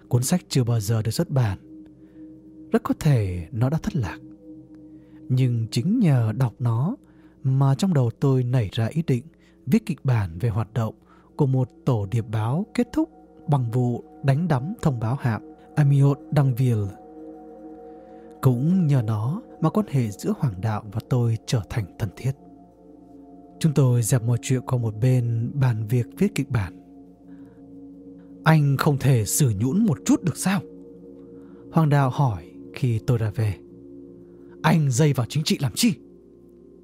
A: Cuốn sách chưa bao giờ được xuất bản. Rất có thể nó đã thất lạc. Nhưng chính nhờ đọc nó mà trong đầu tôi nảy ra ý định viết kịch bản về hoạt động của một tổ điệp báo kết thúc bằng vụ đánh đắm thông báo hạm Amiot Danville. Cũng nhờ nó mà quan hệ giữa Hoàng Đạo và tôi trở thành thân thiết. Chúng tôi dẹp mọi chuyện qua một bên bàn việc viết kịch bản. Anh không thể xử nhũn một chút được sao? Hoàng Đạo hỏi khi tôi ra về. Anh dây vào chính trị làm chi?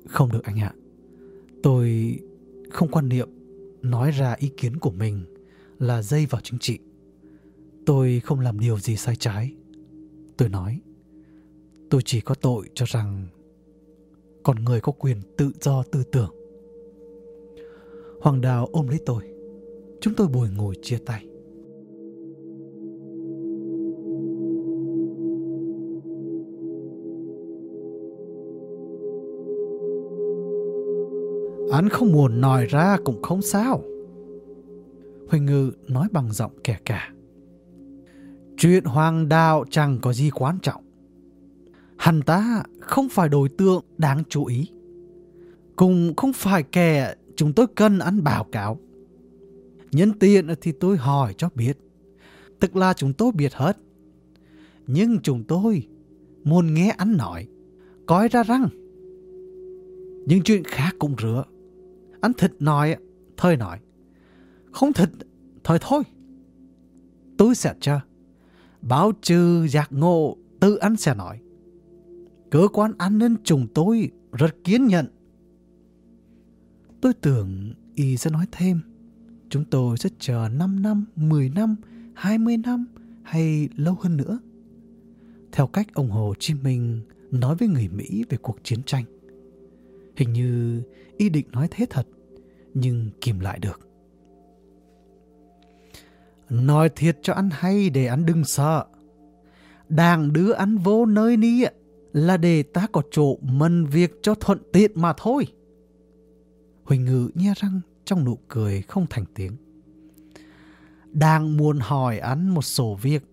A: Không được anh ạ. Tôi không quan niệm nói ra ý kiến của mình là dây vào chính trị. Tôi không làm điều gì sai trái. Tôi nói, tôi chỉ có tội cho rằng con người có quyền tự do tư tưởng. Hoàng Đào ôm lấy tôi. Chúng tôi bồi ngồi chia tay. Anh không muốn nói ra cũng không sao. Huỳnh Ngư nói bằng giọng kẻ cả. Chuyện hoàng đạo chẳng có gì quan trọng. Hắn ta không phải đối tượng đáng chú ý. Cũng không phải kẻ chúng tôi cần ăn báo cáo. Nhân tiện thì tôi hỏi cho biết. Tức là chúng tôi biết hết. Nhưng chúng tôi muốn nghe anh nói. Coi ra răng. Nhưng chuyện khác cũng rửa. Anh thịt nói, thôi nói. Không thịt, thôi thôi. Tôi sẽ cho. Báo trừ giác ngộ, tự anh sẽ nói. Cơ quan an ninh chúng tôi rất kiên nhẫn. Tôi tưởng y sẽ nói thêm. Chúng tôi sẽ chờ 5 năm, 10 năm, 20 năm hay lâu hơn nữa. Theo cách ông Hồ Chí Minh nói với người Mỹ về cuộc chiến tranh. Hình như y định nói thế thật nhưng kìm lại được. Nói thiệt cho anh hay để anh đừng sợ. Đàn đưa anh vô nơi ní là để ta có chỗ mân việc cho thuận tiện mà thôi. Huỳnh Ngự nhe răng trong nụ cười không thành tiếng. Đang muốn hỏi anh một số việc.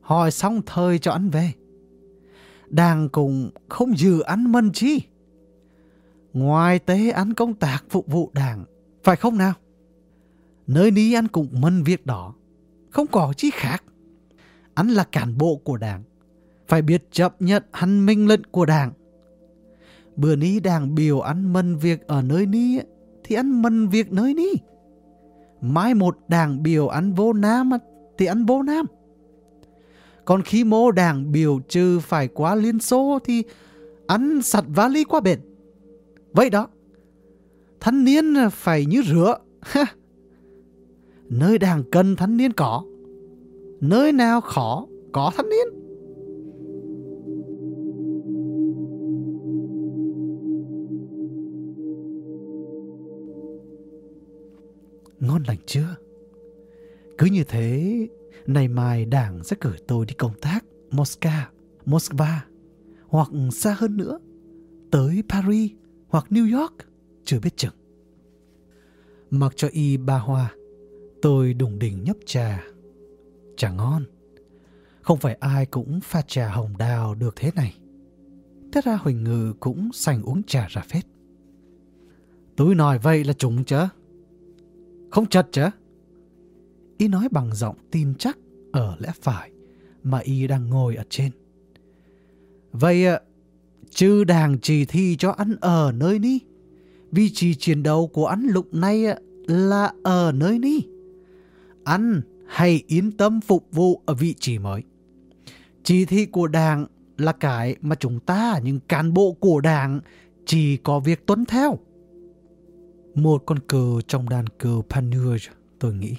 A: Hỏi xong thời cho anh về. Đang cùng không dự anh mân chi. Ngoài tế anh công tác phục vụ đảng, phải không nào? Nơi ní anh cũng mân việc đó, không có chi khác. Anh là cán bộ của đảng, phải biết chấp nhận hắn minh lệnh của đảng. Bữa ní đảng biểu ăn mân việc ở nơi ní, thì ăn mân việc nơi ní. Mai một đảng biểu ăn vô Nam thì ăn vô Nam. Còn khi mô đảng biểu trừ phải qua Liên Xô thì ăn sặt vali qua bền. Vậy đó, thanh niên phải như rửa. [LAUGHS] Nơi đảng cần thanh niên có, nơi nào khó có thanh niên. Ngon lành chưa? Cứ như thế, nay mai đảng sẽ cử tôi đi công tác Moscow, Moskva hoặc xa hơn nữa, tới Paris hoặc New York, chưa biết chừng. Mặc cho y ba hoa, tôi đùng đỉnh nhấp trà. Trà ngon. Không phải ai cũng pha trà hồng đào được thế này. Thế ra Huỳnh Ngự cũng sành uống trà ra phết. Tôi nói vậy là trúng chứ? Không chật chứ? Y nói bằng giọng tin chắc ở lẽ phải mà Y đang ngồi ở trên. Vậy ờ, chứ đảng chỉ thi cho anh ở nơi ni, Vị trí chiến đấu của anh lúc này ờ, là ở nơi ni, Anh hay yên tâm phục vụ ở vị trí mới. Chỉ thị của đảng là cái mà chúng ta, những cán bộ của đảng, chỉ có việc tuân theo. Một con cờ trong đàn cờ Panurge, tôi nghĩ.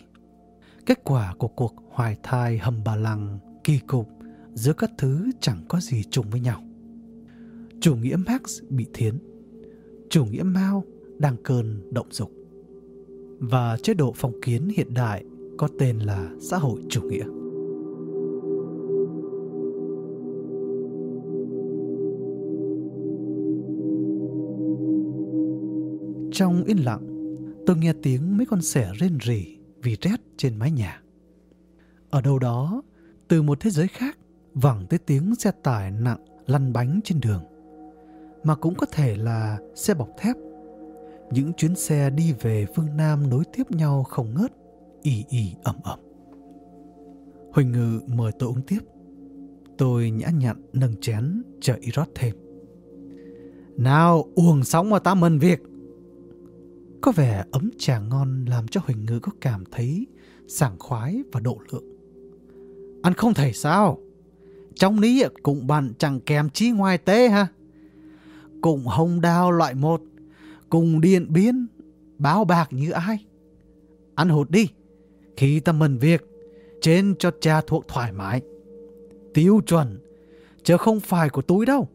A: Kết quả của cuộc hoài thai hầm bà lăng kỳ cục giữa các thứ chẳng có gì trùng với nhau. Chủ nghĩa Marx bị thiến, chủ nghĩa Mao đang cơn động dục. Và chế độ phong kiến hiện đại có tên là xã hội chủ nghĩa. Trong yên lặng, tôi nghe tiếng mấy con sẻ rên rỉ vì rét trên mái nhà. Ở đâu đó, từ một thế giới khác, vẳng tới tiếng xe tải nặng lăn bánh trên đường. Mà cũng có thể là xe bọc thép. Những chuyến xe đi về phương Nam nối tiếp nhau không ngớt, ì ì ẩm ẩm. Huỳnh Ngự mời tôi uống tiếp. Tôi nhã nhặn nâng chén chờ y rót thêm. Nào uống xong mà ta mần việc. Có vẻ ấm trà ngon làm cho Huỳnh Ngư có cảm thấy sảng khoái và độ lượng. Ăn không thể sao? Trong ní cũng bạn chẳng kèm chi ngoài tế ha. Cùng hồng đao loại một, cùng điện biến, báo bạc như ai. Ăn hụt đi, khi ta mần việc, trên cho cha thuộc thoải mái. Tiêu chuẩn, chứ không phải của túi đâu.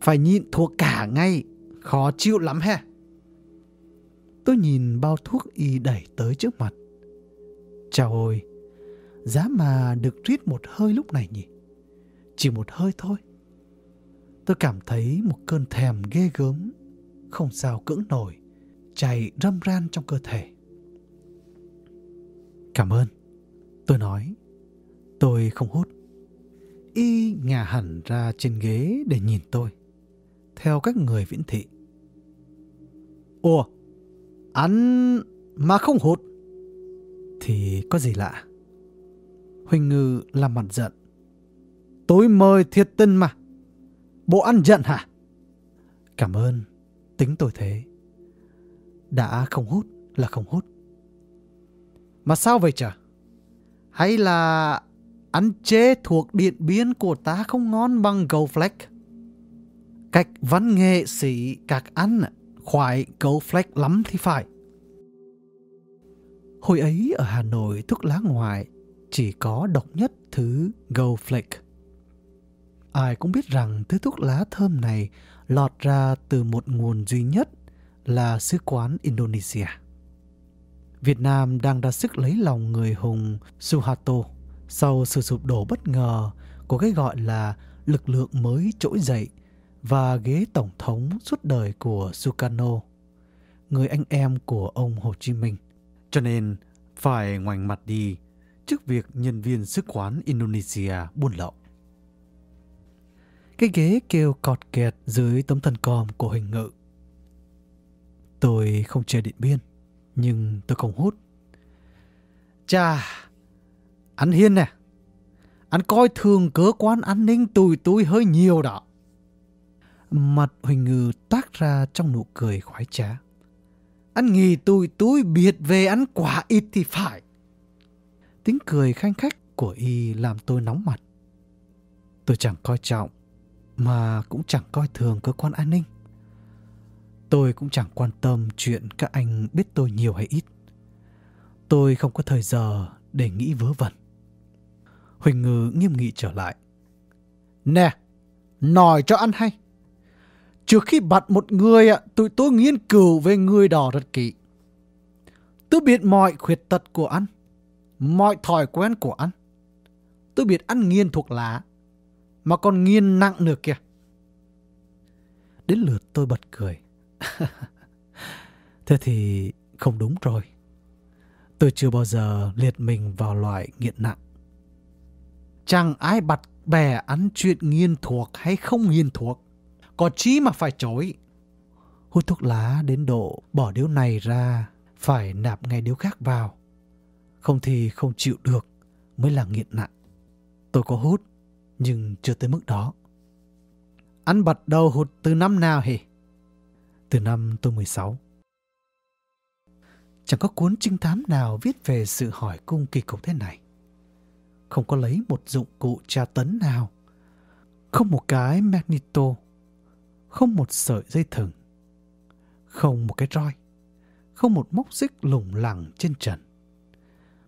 A: Phải nhịn thuộc cả ngay khó chịu lắm ha. Tôi nhìn bao thuốc y đẩy tới trước mặt. Chào ôi, giá mà được rít một hơi lúc này nhỉ? Chỉ một hơi thôi. Tôi cảm thấy một cơn thèm ghê gớm, không sao cưỡng nổi, chạy râm ran trong cơ thể. Cảm ơn. Tôi nói, tôi không hút. Y ngả hẳn ra trên ghế để nhìn tôi, theo các người viễn thị. Ồ, Ăn mà không hút Thì có gì lạ? Huỳnh Ngư làm mặt giận. Tôi mời thiệt tình mà. Bộ ăn giận hả? Cảm ơn, Tính tôi thế. Đã không hút là không hút. Mà sao vậy chả? Hay là Ăn chế thuộc điện biến của ta không ngon bằng GoFlex Cách văn nghệ sĩ các ăn khoái GoFlex lắm thì phải. Hồi ấy ở Hà Nội thuốc lá ngoại chỉ có độc nhất thứ GoFlex. Ai cũng biết rằng thứ thuốc lá thơm này lọt ra từ một nguồn duy nhất là sứ quán Indonesia. Việt Nam đang ra sức lấy lòng người hùng Suharto sau sự sụp đổ bất ngờ của cái gọi là lực lượng mới trỗi dậy và ghế tổng thống suốt đời của Sukarno, người anh em của ông Hồ Chí Minh. Cho nên phải ngoảnh mặt đi trước việc nhân viên sứ quán Indonesia buôn lậu. Cái ghế kêu cọt kẹt dưới tấm thân com của hình ngự. Tôi không chơi điện biên, nhưng tôi không hút. Chà, anh Hiên nè, anh coi thường cớ quan an ninh tùi tôi hơi nhiều đó. Mặt Huỳnh Ngư toát ra trong nụ cười khoái trá. Anh nghĩ tụi tôi biết về ăn quả ít thì phải. Tiếng cười khanh khách của y làm tôi nóng mặt. Tôi chẳng coi trọng, mà cũng chẳng coi thường cơ quan an ninh. Tôi cũng chẳng quan tâm chuyện các anh biết tôi nhiều hay ít. Tôi không có thời giờ để nghĩ vớ vẩn. Huỳnh Ngư nghiêm nghị trở lại. Nè, nói cho anh hay. Trước khi bắt một người, tụi tôi nghiên cứu về người đó rất kỹ. Tôi biết mọi khuyết tật của anh, mọi thói quen của anh. Tôi biết anh nghiên thuộc lá, mà còn nghiên nặng nữa kìa. Đến lượt tôi bật cười. [LAUGHS] Thế thì không đúng rồi. Tôi chưa bao giờ liệt mình vào loại nghiện nặng. Chẳng ai bắt bè ăn chuyện nghiên thuộc hay không nghiên thuộc. Có chí mà phải chối. Hút thuốc lá đến độ bỏ điếu này ra, phải nạp ngay điếu khác vào. Không thì không chịu được mới là nghiện nặng. Tôi có hút, nhưng chưa tới mức đó. Anh bắt đầu hút từ năm nào hề? Từ năm tôi 16. Chẳng có cuốn trinh thám nào viết về sự hỏi cung kỳ cục thế này. Không có lấy một dụng cụ tra tấn nào. Không một cái magneto không một sợi dây thừng, không một cái roi, không một móc xích lủng lẳng trên trần.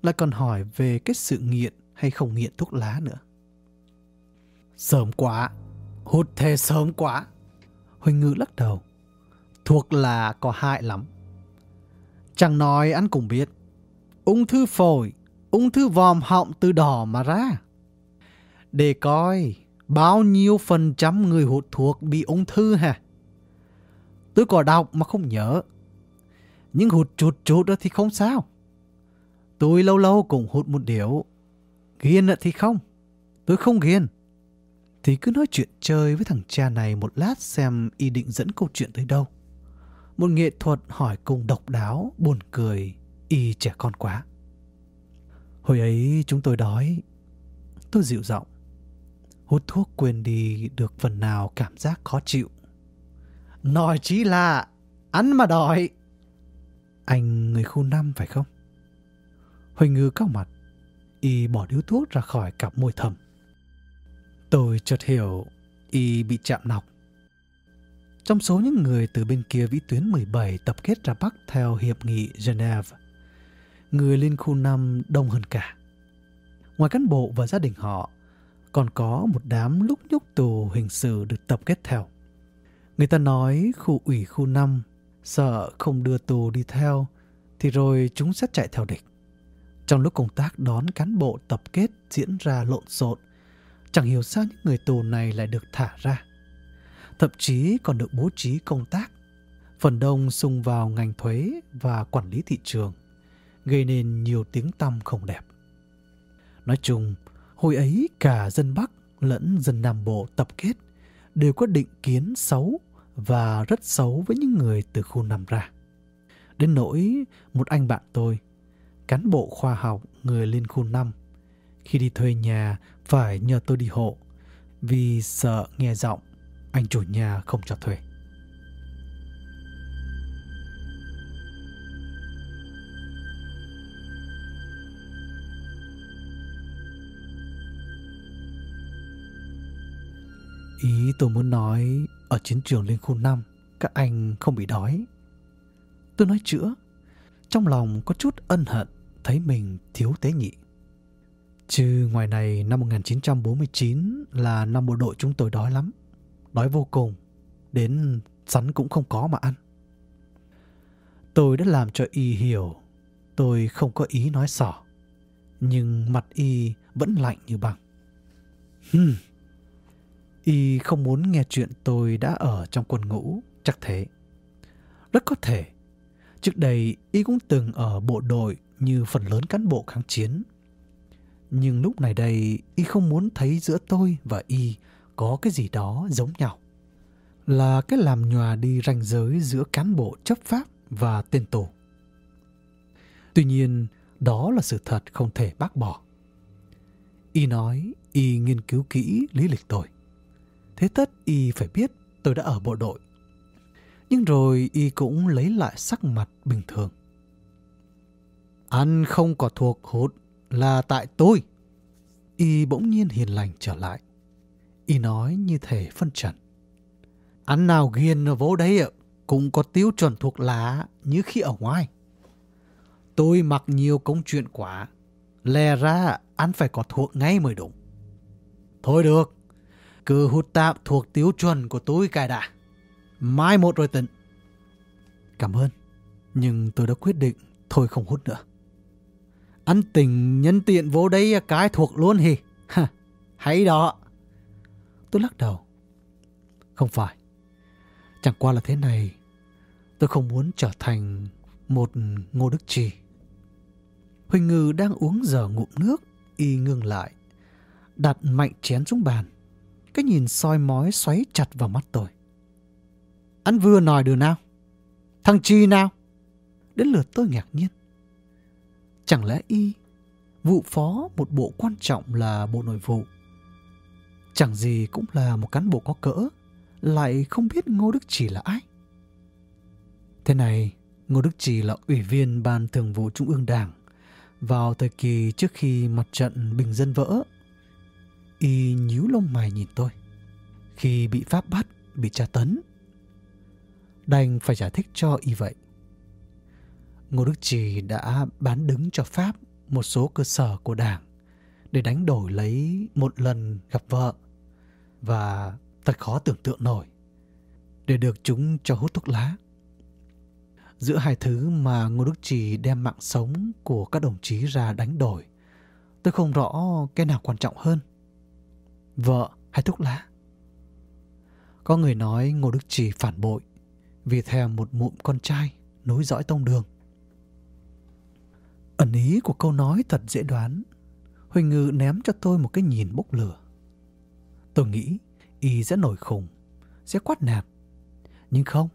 A: Lại còn hỏi về cái sự nghiện hay không nghiện thuốc lá nữa. Sớm quá, hút thề sớm quá. Huỳnh Ngữ lắc đầu. Thuốc là có hại lắm. Chẳng nói anh cũng biết. Ung thư phổi, ung thư vòm họng từ đỏ mà ra. Để coi, Bao nhiêu phần trăm người hút thuốc bị ung thư hả? Tôi có đọc mà không nhớ. Nhưng hút chút chút thì không sao. Tôi lâu lâu cũng hút một điếu. Ghiền thì không. Tôi không ghiền. Thì cứ nói chuyện chơi với thằng cha này một lát xem y định dẫn câu chuyện tới đâu. Một nghệ thuật hỏi cùng độc đáo, buồn cười, y trẻ con quá. Hồi ấy chúng tôi đói. Tôi dịu giọng hút thuốc quên đi được phần nào cảm giác khó chịu. Nói chí là ăn mà đòi. Anh người khu năm phải không? Huỳnh ngư cao mặt, y bỏ điếu thuốc ra khỏi cặp môi thầm. Tôi chợt hiểu y bị chạm nọc. Trong số những người từ bên kia vĩ tuyến 17 tập kết ra Bắc theo Hiệp nghị Geneva, người lên khu 5 đông hơn cả. Ngoài cán bộ và gia đình họ, còn có một đám lúc nhúc tù hình sự được tập kết theo. Người ta nói khu ủy khu 5 sợ không đưa tù đi theo thì rồi chúng sẽ chạy theo địch. Trong lúc công tác đón cán bộ tập kết diễn ra lộn xộn, chẳng hiểu sao những người tù này lại được thả ra. Thậm chí còn được bố trí công tác. Phần đông xung vào ngành thuế và quản lý thị trường, gây nên nhiều tiếng tăm không đẹp. Nói chung, Hồi ấy cả dân Bắc lẫn dân Nam Bộ tập kết đều có định kiến xấu và rất xấu với những người từ khu nằm ra. Đến nỗi một anh bạn tôi, cán bộ khoa học người lên khu 5, khi đi thuê nhà phải nhờ tôi đi hộ vì sợ nghe giọng anh chủ nhà không cho thuê. Ý tôi muốn nói ở chiến trường liên khu 5 các anh không bị đói. Tôi nói chữa, trong lòng có chút ân hận thấy mình thiếu tế nhị. Chứ ngoài này năm 1949 là năm bộ đội chúng tôi đói lắm. Đói vô cùng, đến sắn cũng không có mà ăn. Tôi đã làm cho y hiểu tôi không có ý nói sỏ. Nhưng mặt y vẫn lạnh như băng. Hừm, Y không muốn nghe chuyện tôi đã ở trong quân ngũ, chắc thế. Rất có thể, Trước đây, y cũng từng ở bộ đội như phần lớn cán bộ kháng chiến. Nhưng lúc này đây, y không muốn thấy giữa tôi và y có cái gì đó giống nhau. Là cái làm nhòa đi ranh giới giữa cán bộ chấp pháp và tên tù. Tuy nhiên, đó là sự thật không thể bác bỏ. Y nói y nghiên cứu kỹ lý lịch tôi. Thế tất y phải biết tôi đã ở bộ đội. Nhưng rồi y cũng lấy lại sắc mặt bình thường. Anh không có thuộc hút là tại tôi. Y bỗng nhiên hiền lành trở lại. Y nói như thể phân trần. Anh nào ghiền vô đấy ạ, cũng có tiêu chuẩn thuộc lá như khi ở ngoài. Tôi mặc nhiều công chuyện quá. Lè ra anh phải có thuộc ngay mới đúng. Thôi được. Cứ hút tạp thuộc tiêu chuẩn của tôi cài đã. Mai một rồi tỉnh. Cảm ơn. Nhưng tôi đã quyết định thôi không hút nữa. Anh tình nhân tiện vô đây à, cái thuộc luôn hì. [LAUGHS] Hay đó. Tôi lắc đầu. Không phải. Chẳng qua là thế này. Tôi không muốn trở thành một ngô đức trì. Huỳnh Ngư đang uống giờ ngụm nước, y ngưng lại. Đặt mạnh chén xuống bàn. Cái nhìn soi mói xoáy chặt vào mắt tôi. Anh vừa nói được nào? Thằng Chi nào? Đến lượt tôi ngạc nhiên. Chẳng lẽ y vụ phó một bộ quan trọng là bộ nội vụ? Chẳng gì cũng là một cán bộ có cỡ, lại không biết Ngô Đức Chỉ là ai. Thế này, Ngô Đức Chỉ là ủy viên Ban Thường vụ Trung ương Đảng vào thời kỳ trước khi mặt trận bình dân vỡ. Y nhíu lông mày nhìn tôi. Khi bị Pháp bắt, bị tra tấn. Đành phải giải thích cho y vậy. Ngô Đức Trì đã bán đứng cho Pháp một số cơ sở của đảng để đánh đổi lấy một lần gặp vợ và thật khó tưởng tượng nổi để được chúng cho hút thuốc lá. Giữa hai thứ mà Ngô Đức Trì đem mạng sống của các đồng chí ra đánh đổi, tôi không rõ cái nào quan trọng hơn. Vợ hay thuốc lá? Có người nói Ngô Đức Trì phản bội vì thèm một mụn con trai nối dõi tông đường. Ẩn ý của câu nói thật dễ đoán. Huỳnh Ngư ném cho tôi một cái nhìn bốc lửa. Tôi nghĩ y sẽ nổi khùng, sẽ quát nạt. Nhưng không,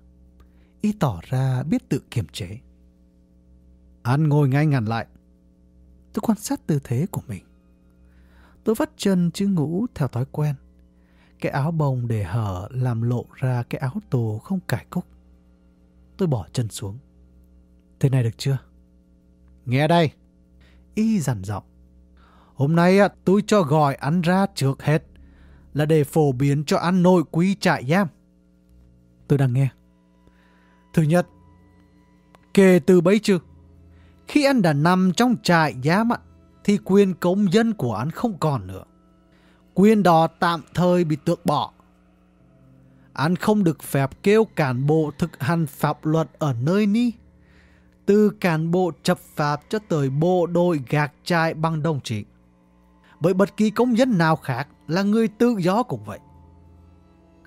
A: y tỏ ra biết tự kiềm chế. Anh ngồi ngay ngắn lại. Tôi quan sát tư thế của mình. Tôi vắt chân chứ ngủ theo thói quen. Cái áo bông để hở làm lộ ra cái áo tù không cải cúc. Tôi bỏ chân xuống. Thế này được chưa? Nghe đây. Y dằn giọng. Hôm nay tôi cho gọi ăn ra trước hết là để phổ biến cho ăn nội quý trại giam. Tôi đang nghe. Thứ nhất, kể từ bấy chứ, khi anh đã nằm trong trại giam thì quyền công dân của anh không còn nữa. Quyền đó tạm thời bị tước bỏ. Anh không được phép kêu cán bộ thực hành pháp luật ở nơi ni. Từ cán bộ chấp pháp cho tới bộ đội gạc trại bằng đồng chí. Bởi bất kỳ công dân nào khác là người tự do cũng vậy.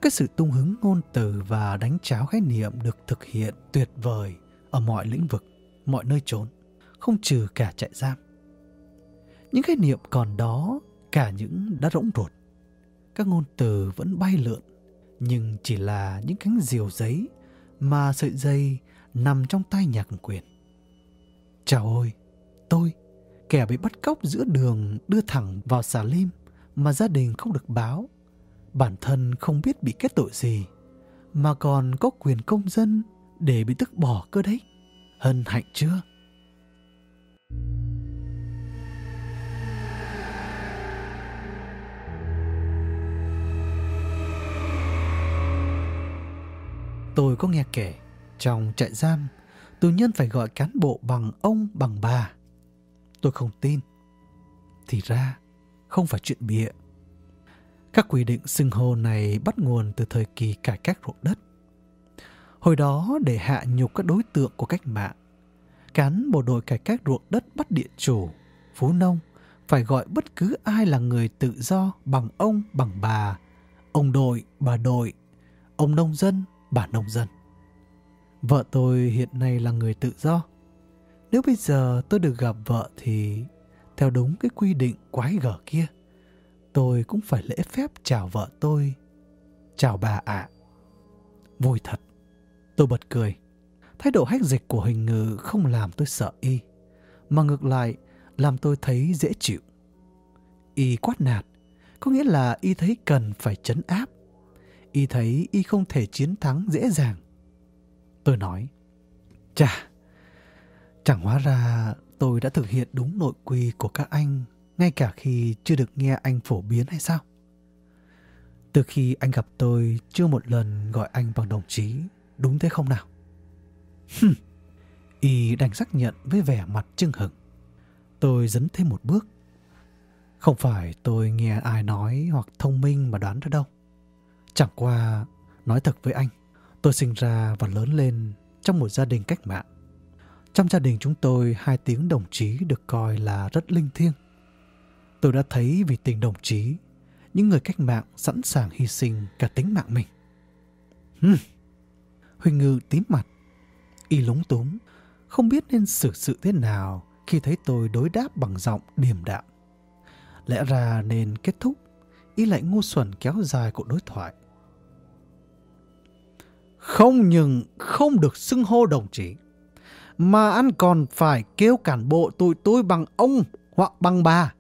A: Cái sự tung hứng ngôn từ và đánh cháo khái niệm được thực hiện tuyệt vời ở mọi lĩnh vực, mọi nơi trốn, không trừ cả trại giam. Những khái niệm còn đó, cả những đã rỗng ruột. Các ngôn từ vẫn bay lượn, nhưng chỉ là những cánh diều giấy mà sợi dây nằm trong tay nhạc quyền. Chào ôi, tôi, kẻ bị bắt cóc giữa đường đưa thẳng vào xà lim mà gia đình không được báo bản thân không biết bị kết tội gì mà còn có quyền công dân để bị tức bỏ cơ đấy hân hạnh chưa tôi có nghe kể trong trại giam tù nhân phải gọi cán bộ bằng ông bằng bà. Tôi không tin. Thì ra không phải chuyện bịa. Các quy định xưng hô này bắt nguồn từ thời kỳ cải cách ruộng đất. Hồi đó để hạ nhục các đối tượng của cách mạng, cán bộ đội cải cách ruộng đất bắt địa chủ, phú nông phải gọi bất cứ ai là người tự do bằng ông, bằng bà, ông đội, bà đội, ông nông dân, bà nông dân. Vợ tôi hiện nay là người tự do. Nếu bây giờ tôi được gặp vợ thì theo đúng cái quy định quái gở kia, tôi cũng phải lễ phép chào vợ tôi. Chào bà ạ. Vui thật. Tôi bật cười. Thái độ hách dịch của hình ngự không làm tôi sợ y, mà ngược lại làm tôi thấy dễ chịu. Y quát nạt, có nghĩa là y thấy cần phải chấn áp. Y thấy y không thể chiến thắng dễ dàng. Tôi nói, chà, chẳng hóa ra tôi đã thực hiện đúng nội quy của các anh ngay cả khi chưa được nghe anh phổ biến hay sao? Từ khi anh gặp tôi chưa một lần gọi anh bằng đồng chí, đúng thế không nào? Hừm, y đành xác nhận với vẻ mặt chưng hửng. Tôi dấn thêm một bước. Không phải tôi nghe ai nói hoặc thông minh mà đoán ra đâu. Chẳng qua, nói thật với anh, tôi sinh ra và lớn lên trong một gia đình cách mạng. Trong gia đình chúng tôi, hai tiếng đồng chí được coi là rất linh thiêng. Tôi đã thấy vì tình đồng chí, những người cách mạng sẵn sàng hy sinh cả tính mạng mình. Hừm. Huỳnh Ngư tím mặt, y lúng túng, không biết nên xử sự thế nào khi thấy tôi đối đáp bằng giọng điềm đạm. Lẽ ra nên kết thúc, y lại ngu xuẩn kéo dài cuộc đối thoại. Không nhưng không được xưng hô đồng chí, mà anh còn phải kêu cản bộ tụi tôi bằng ông hoặc bằng bà.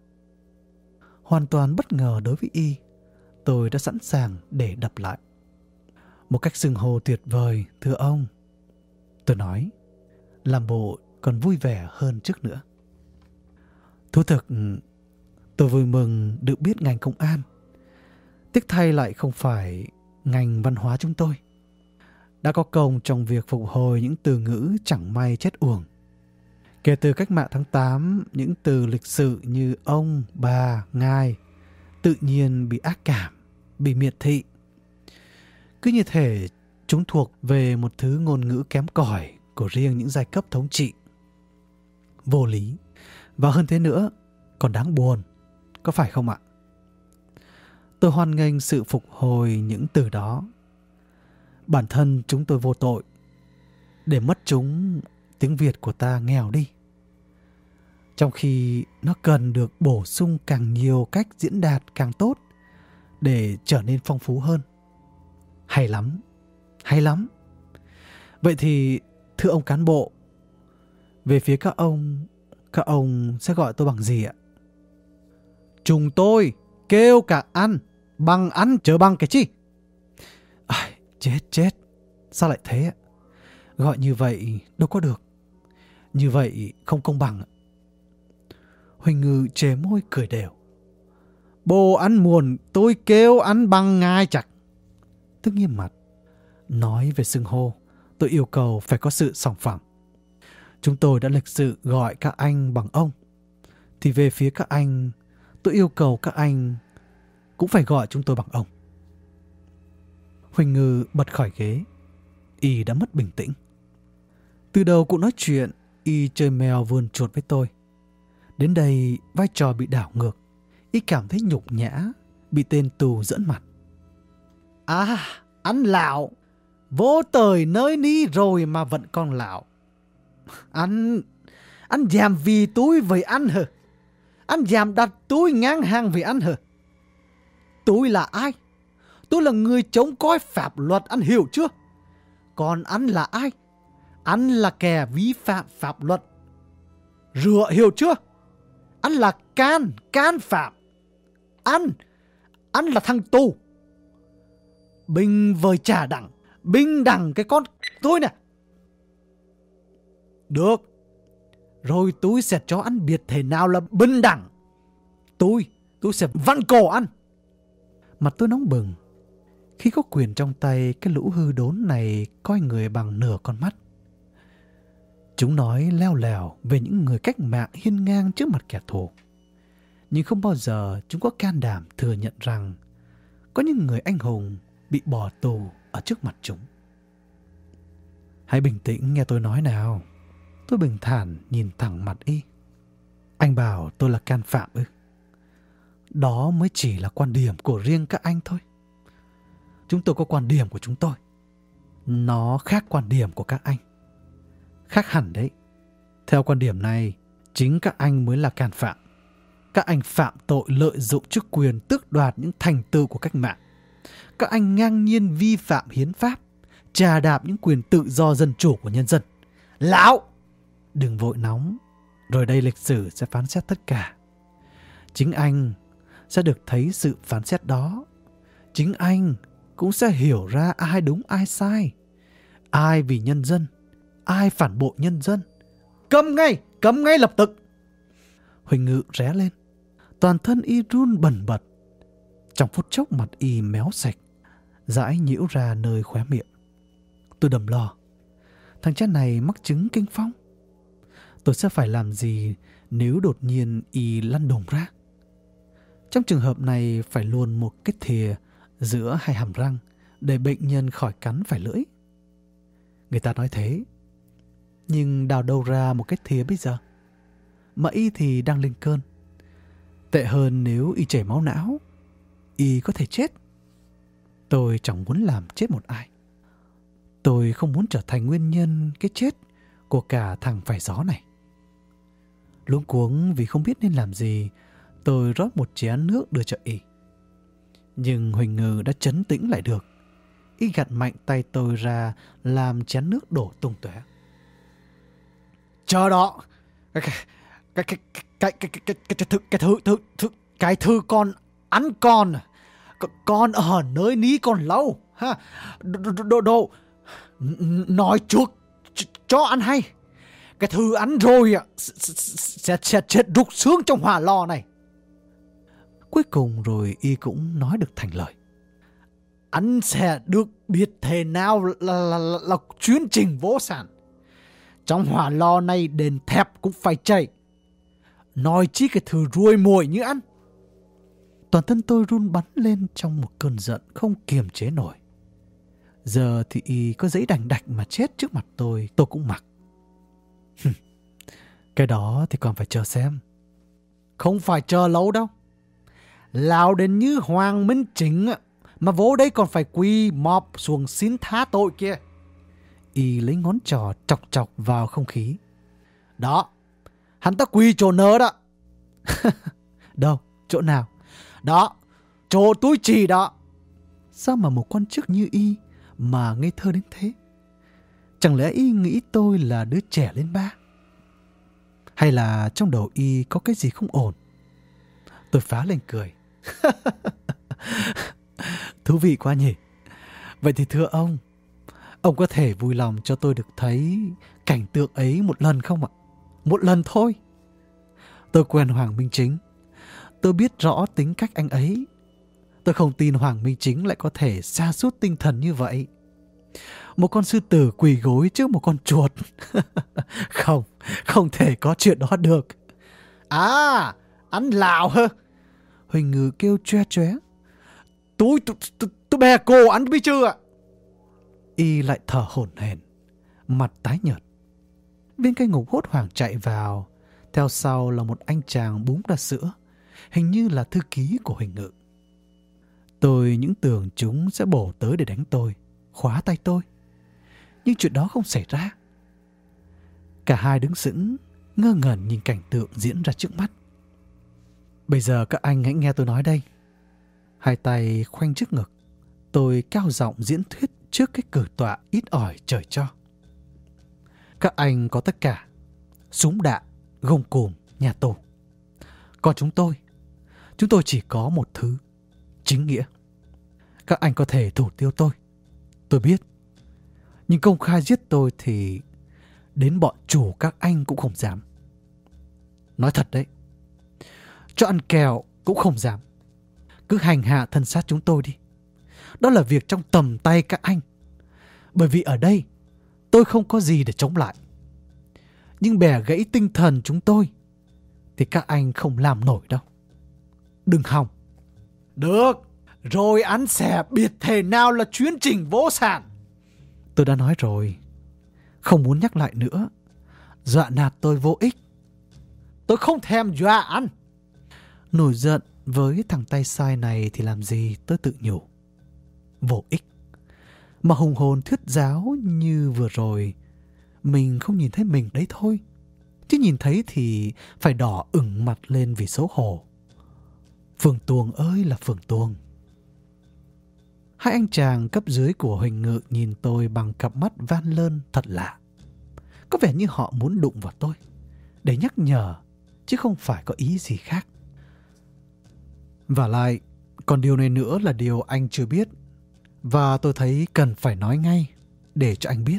A: Hoàn toàn bất ngờ đối với y, tôi đã sẵn sàng để đập lại. Một cách xưng hô tuyệt vời, thưa ông. Tôi nói, làm bộ còn vui vẻ hơn trước nữa. Thú thực, tôi vui mừng được biết ngành công an. Tiếc thay lại không phải ngành văn hóa chúng tôi. Đã có công trong việc phục hồi những từ ngữ chẳng may chết uổng. Kể từ cách mạng tháng 8, những từ lịch sự như ông, bà, ngài tự nhiên bị ác cảm, bị miệt thị. Cứ như thể chúng thuộc về một thứ ngôn ngữ kém cỏi của riêng những giai cấp thống trị. Vô lý. Và hơn thế nữa, còn đáng buồn. Có phải không ạ? Tôi hoan nghênh sự phục hồi những từ đó. Bản thân chúng tôi vô tội. Để mất chúng, tiếng Việt của ta nghèo đi. Trong khi nó cần được bổ sung càng nhiều cách diễn đạt càng tốt để trở nên phong phú hơn. Hay lắm, hay lắm. Vậy thì thưa ông cán bộ, về phía các ông, các ông sẽ gọi tôi bằng gì ạ? Chúng tôi kêu cả ăn, bằng ăn chớ bằng cái chi? À, chết chết, sao lại thế ạ? Gọi như vậy đâu có được. Như vậy không công bằng ạ. Huỳnh Ngư chế môi cười đều. Bồ ăn muộn, tôi kêu ăn bằng ngai chặt. Tức nghiêm mặt. Nói về xưng hô, tôi yêu cầu phải có sự sòng phẳng. Chúng tôi đã lịch sự gọi các anh bằng ông. Thì về phía các anh, tôi yêu cầu các anh cũng phải gọi chúng tôi bằng ông. Huỳnh Ngư bật khỏi ghế. Y đã mất bình tĩnh. Từ đầu cuộc nói chuyện, Y chơi mèo vườn chuột với tôi. Đến đây, vai trò bị đảo ngược. Y cảm thấy nhục nhã, bị tên tù dẫn mặt. À, anh lão, vô tời nơi ni rồi mà vẫn còn lão. Anh, anh dám vì túi với anh hờ, Anh dám đặt túi ngang hàng với anh hờ. Túi là ai? Tôi là người chống coi pháp luật, anh hiểu chưa? Còn anh là ai? Anh là kẻ vi phạm pháp luật. Rửa hiểu chưa? Anh là can, can phạm. Anh, anh là thằng tù. Bình vời trả đẳng, bình đẳng cái con tôi nè. Được. Rồi tôi sẽ cho anh biết thế nào là bình đẳng. Tôi, tôi sẽ văn cổ anh. Mặt tôi nóng bừng. Khi có quyền trong tay, cái lũ hư đốn này coi người bằng nửa con mắt. Chúng nói leo lèo về những người cách mạng hiên ngang trước mặt kẻ thù. Nhưng không bao giờ chúng có can đảm thừa nhận rằng có những người anh hùng bị bỏ tù ở trước mặt chúng. Hãy bình tĩnh nghe tôi nói nào. Tôi bình thản nhìn thẳng mặt y. Anh bảo tôi là can phạm ư. Đó mới chỉ là quan điểm của riêng các anh thôi. Chúng tôi có quan điểm của chúng tôi. nó khác quan điểm của các anh. Khác hẳn đấy. Theo quan điểm này, chính các anh mới là càn phạm. Các anh phạm tội lợi dụng chức quyền tước đoạt những thành tựu của cách mạng. Các anh ngang nhiên vi phạm hiến pháp, trà đạp những quyền tự do dân chủ của nhân dân. Lão! Đừng vội nóng, rồi đây lịch sử sẽ phán xét tất cả. Chính anh sẽ được thấy sự phán xét đó. Chính anh cũng sẽ hiểu ra ai đúng ai sai. Ai vì nhân dân, ai phản bội nhân dân. Cấm ngay, cấm ngay lập tức. Huỳnh Ngự ré lên. Toàn thân y run bẩn bật. Trong phút chốc mặt y méo sạch, dãi nhiễu ra nơi khóe miệng. Tôi đầm lo. Thằng cha này mắc chứng kinh phong. Tôi sẽ phải làm gì nếu đột nhiên y lăn đùng ra? Trong trường hợp này phải luôn một cái thìa giữa hai hàm răng để bệnh nhân khỏi cắn phải lưỡi. Người ta nói thế. Nhưng đào đâu ra một cái thìa bây giờ? Mà y thì đang lên cơn. Tệ hơn nếu y chảy máu não, y có thể chết. Tôi chẳng muốn làm chết một ai. Tôi không muốn trở thành nguyên nhân cái chết của cả thằng phải gió này. Luống cuống vì không biết nên làm gì, tôi rót một chén nước đưa cho y. Nhưng Huỳnh Ngư đã chấn tĩnh lại được. Y gặt mạnh tay tôi ra làm chén nước đổ tung tóe. Chờ đó! Cái, cái, cái, cái, cái, cái, cái, cái, thứ, cái thứ, thứ, thứ, cái thư con ăn con. Con ở nơi ní còn lâu. Ha? Đồ, đồ, đồ, nói trước cho ăn hay. Cái thư ăn rồi sẽ, sẽ chết đục xương trong hỏa lò này. Cuối cùng rồi y cũng nói được thành lời. Anh sẽ được biết thế nào là, là, là, là chuyến trình vô sản. Trong hỏa lò này đền thẹp cũng phải chảy. Nói chi cái thứ ruồi mồi như anh Toàn thân tôi run bắn lên trong một cơn giận không kiềm chế nổi. Giờ thì y có giấy đành đạch mà chết trước mặt tôi, tôi cũng mặc. Cái đó thì còn phải chờ xem. Không phải chờ lâu đâu lão đến như Hoàng Minh Chính mà vô đây còn phải quỳ mọp xuống xin tha tội kia. Y lấy ngón trò chọc chọc vào không khí. Đó, hắn ta quỳ chỗ nớ đó. [LAUGHS] Đâu, chỗ nào? Đó, chỗ túi trì đó. Sao mà một quan chức như Y mà ngây thơ đến thế? Chẳng lẽ Y nghĩ tôi là đứa trẻ lên ba? Hay là trong đầu Y có cái gì không ổn? Tôi phá lên cười. [LAUGHS] Thú vị quá nhỉ? Vậy thì thưa ông, ông có thể vui lòng cho tôi được thấy cảnh tượng ấy một lần không ạ? Một lần thôi. Tôi quen Hoàng Minh Chính. Tôi biết rõ tính cách anh ấy. Tôi không tin Hoàng Minh Chính lại có thể xa suốt tinh thần như vậy. Một con sư tử quỳ gối trước một con chuột. [LAUGHS] không, không thể có chuyện đó được. À, ăn lào hơ. Huỳnh Ngư kêu choe choé. Tôi, tôi, tôi, tôi bè cô ăn biết chưa Y lại thở hổn hển, mặt tái nhợt. Viên cây ngục hốt hoảng chạy vào, theo sau là một anh chàng búng ra sữa, hình như là thư ký của Huỳnh Ngự. Tôi những tưởng chúng sẽ bổ tới để đánh tôi, khóa tay tôi. Nhưng chuyện đó không xảy ra. Cả hai đứng sững, ngơ ngẩn nhìn cảnh tượng diễn ra trước mắt. Bây giờ các anh hãy nghe tôi nói đây. Hai tay khoanh trước ngực, tôi cao giọng diễn thuyết trước cái cử tọa ít ỏi trời cho. Các anh có tất cả, súng đạn, gông cùm, nhà tù. Còn chúng tôi, chúng tôi chỉ có một thứ, chính nghĩa. Các anh có thể thủ tiêu tôi, tôi biết. Nhưng công khai giết tôi thì đến bọn chủ các anh cũng không dám. Nói thật đấy, cho ăn kẹo cũng không dám. Cứ hành hạ thân sát chúng tôi đi. Đó là việc trong tầm tay các anh. Bởi vì ở đây, tôi không có gì để chống lại. Nhưng bẻ gãy tinh thần chúng tôi, thì các anh không làm nổi đâu. Đừng hòng. Được, rồi anh sẽ biết thể nào là chuyến trình vô sản. Tôi đã nói rồi, không muốn nhắc lại nữa. Dọa nạt tôi vô ích. Tôi không thèm dọa anh. Nổi giận với thằng tay sai này thì làm gì tôi tự nhủ. Vô ích. mà hùng hồn thuyết giáo như vừa rồi. Mình không nhìn thấy mình đấy thôi. Chứ nhìn thấy thì phải đỏ ửng mặt lên vì xấu hổ. Phường Tuồng ơi là Phường Tuồng. Hai anh chàng cấp dưới của Huỳnh Ngự nhìn tôi bằng cặp mắt van lơn thật lạ. Có vẻ như họ muốn đụng vào tôi, để nhắc nhở, chứ không phải có ý gì khác. Và lại, còn điều này nữa là điều anh chưa biết, và tôi thấy cần phải nói ngay để cho anh biết.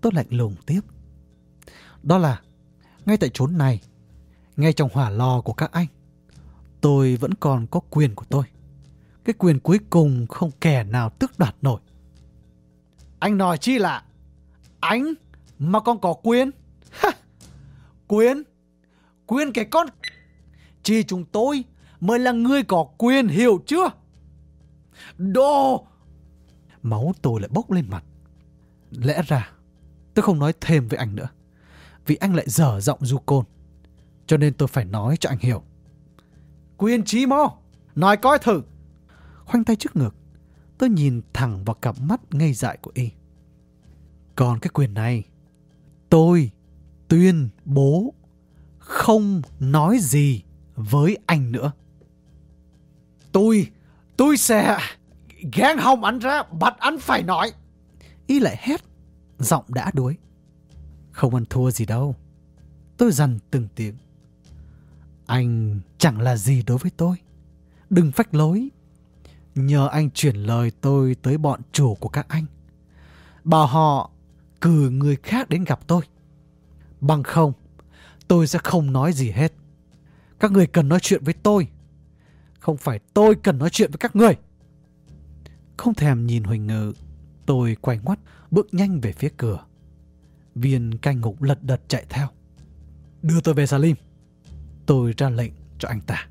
A: Tôi lạnh lùng tiếp. Đó là, ngay tại chốn này, ngay trong hỏa lò của các anh, tôi vẫn còn có quyền của tôi. Cái quyền cuối cùng không kẻ nào tước đoạt nổi. Anh nói chi là anh mà còn có quyền? Ha! [LAUGHS] Quyền? Quyền cái con... Chỉ chúng tôi mới là người có quyền hiểu chưa? Đồ! Máu tôi lại bốc lên mặt. Lẽ ra tôi không nói thêm với anh nữa. Vì anh lại dở giọng du côn. Cho nên tôi phải nói cho anh hiểu. Quyền trí mô! Nói coi thử! khoanh tay trước ngực. Tôi nhìn thẳng vào cặp mắt ngây dại của y. Còn cái quyền này, tôi tuyên bố không nói gì với anh nữa. Tôi, tôi sẽ gán hông anh ra, bắt anh phải nói. Y lại hét, giọng đã đuối. Không ăn thua gì đâu. Tôi dằn từng tiếng. Anh chẳng là gì đối với tôi. Đừng phách lối nhờ anh chuyển lời tôi tới bọn chủ của các anh. Bảo họ cử người khác đến gặp tôi. Bằng không, tôi sẽ không nói gì hết. Các người cần nói chuyện với tôi. Không phải tôi cần nói chuyện với các người. Không thèm nhìn Huỳnh Ngự, tôi quay ngoắt, bước nhanh về phía cửa. Viên canh ngục lật đật chạy theo. Đưa tôi về Salim. Tôi ra lệnh cho anh ta.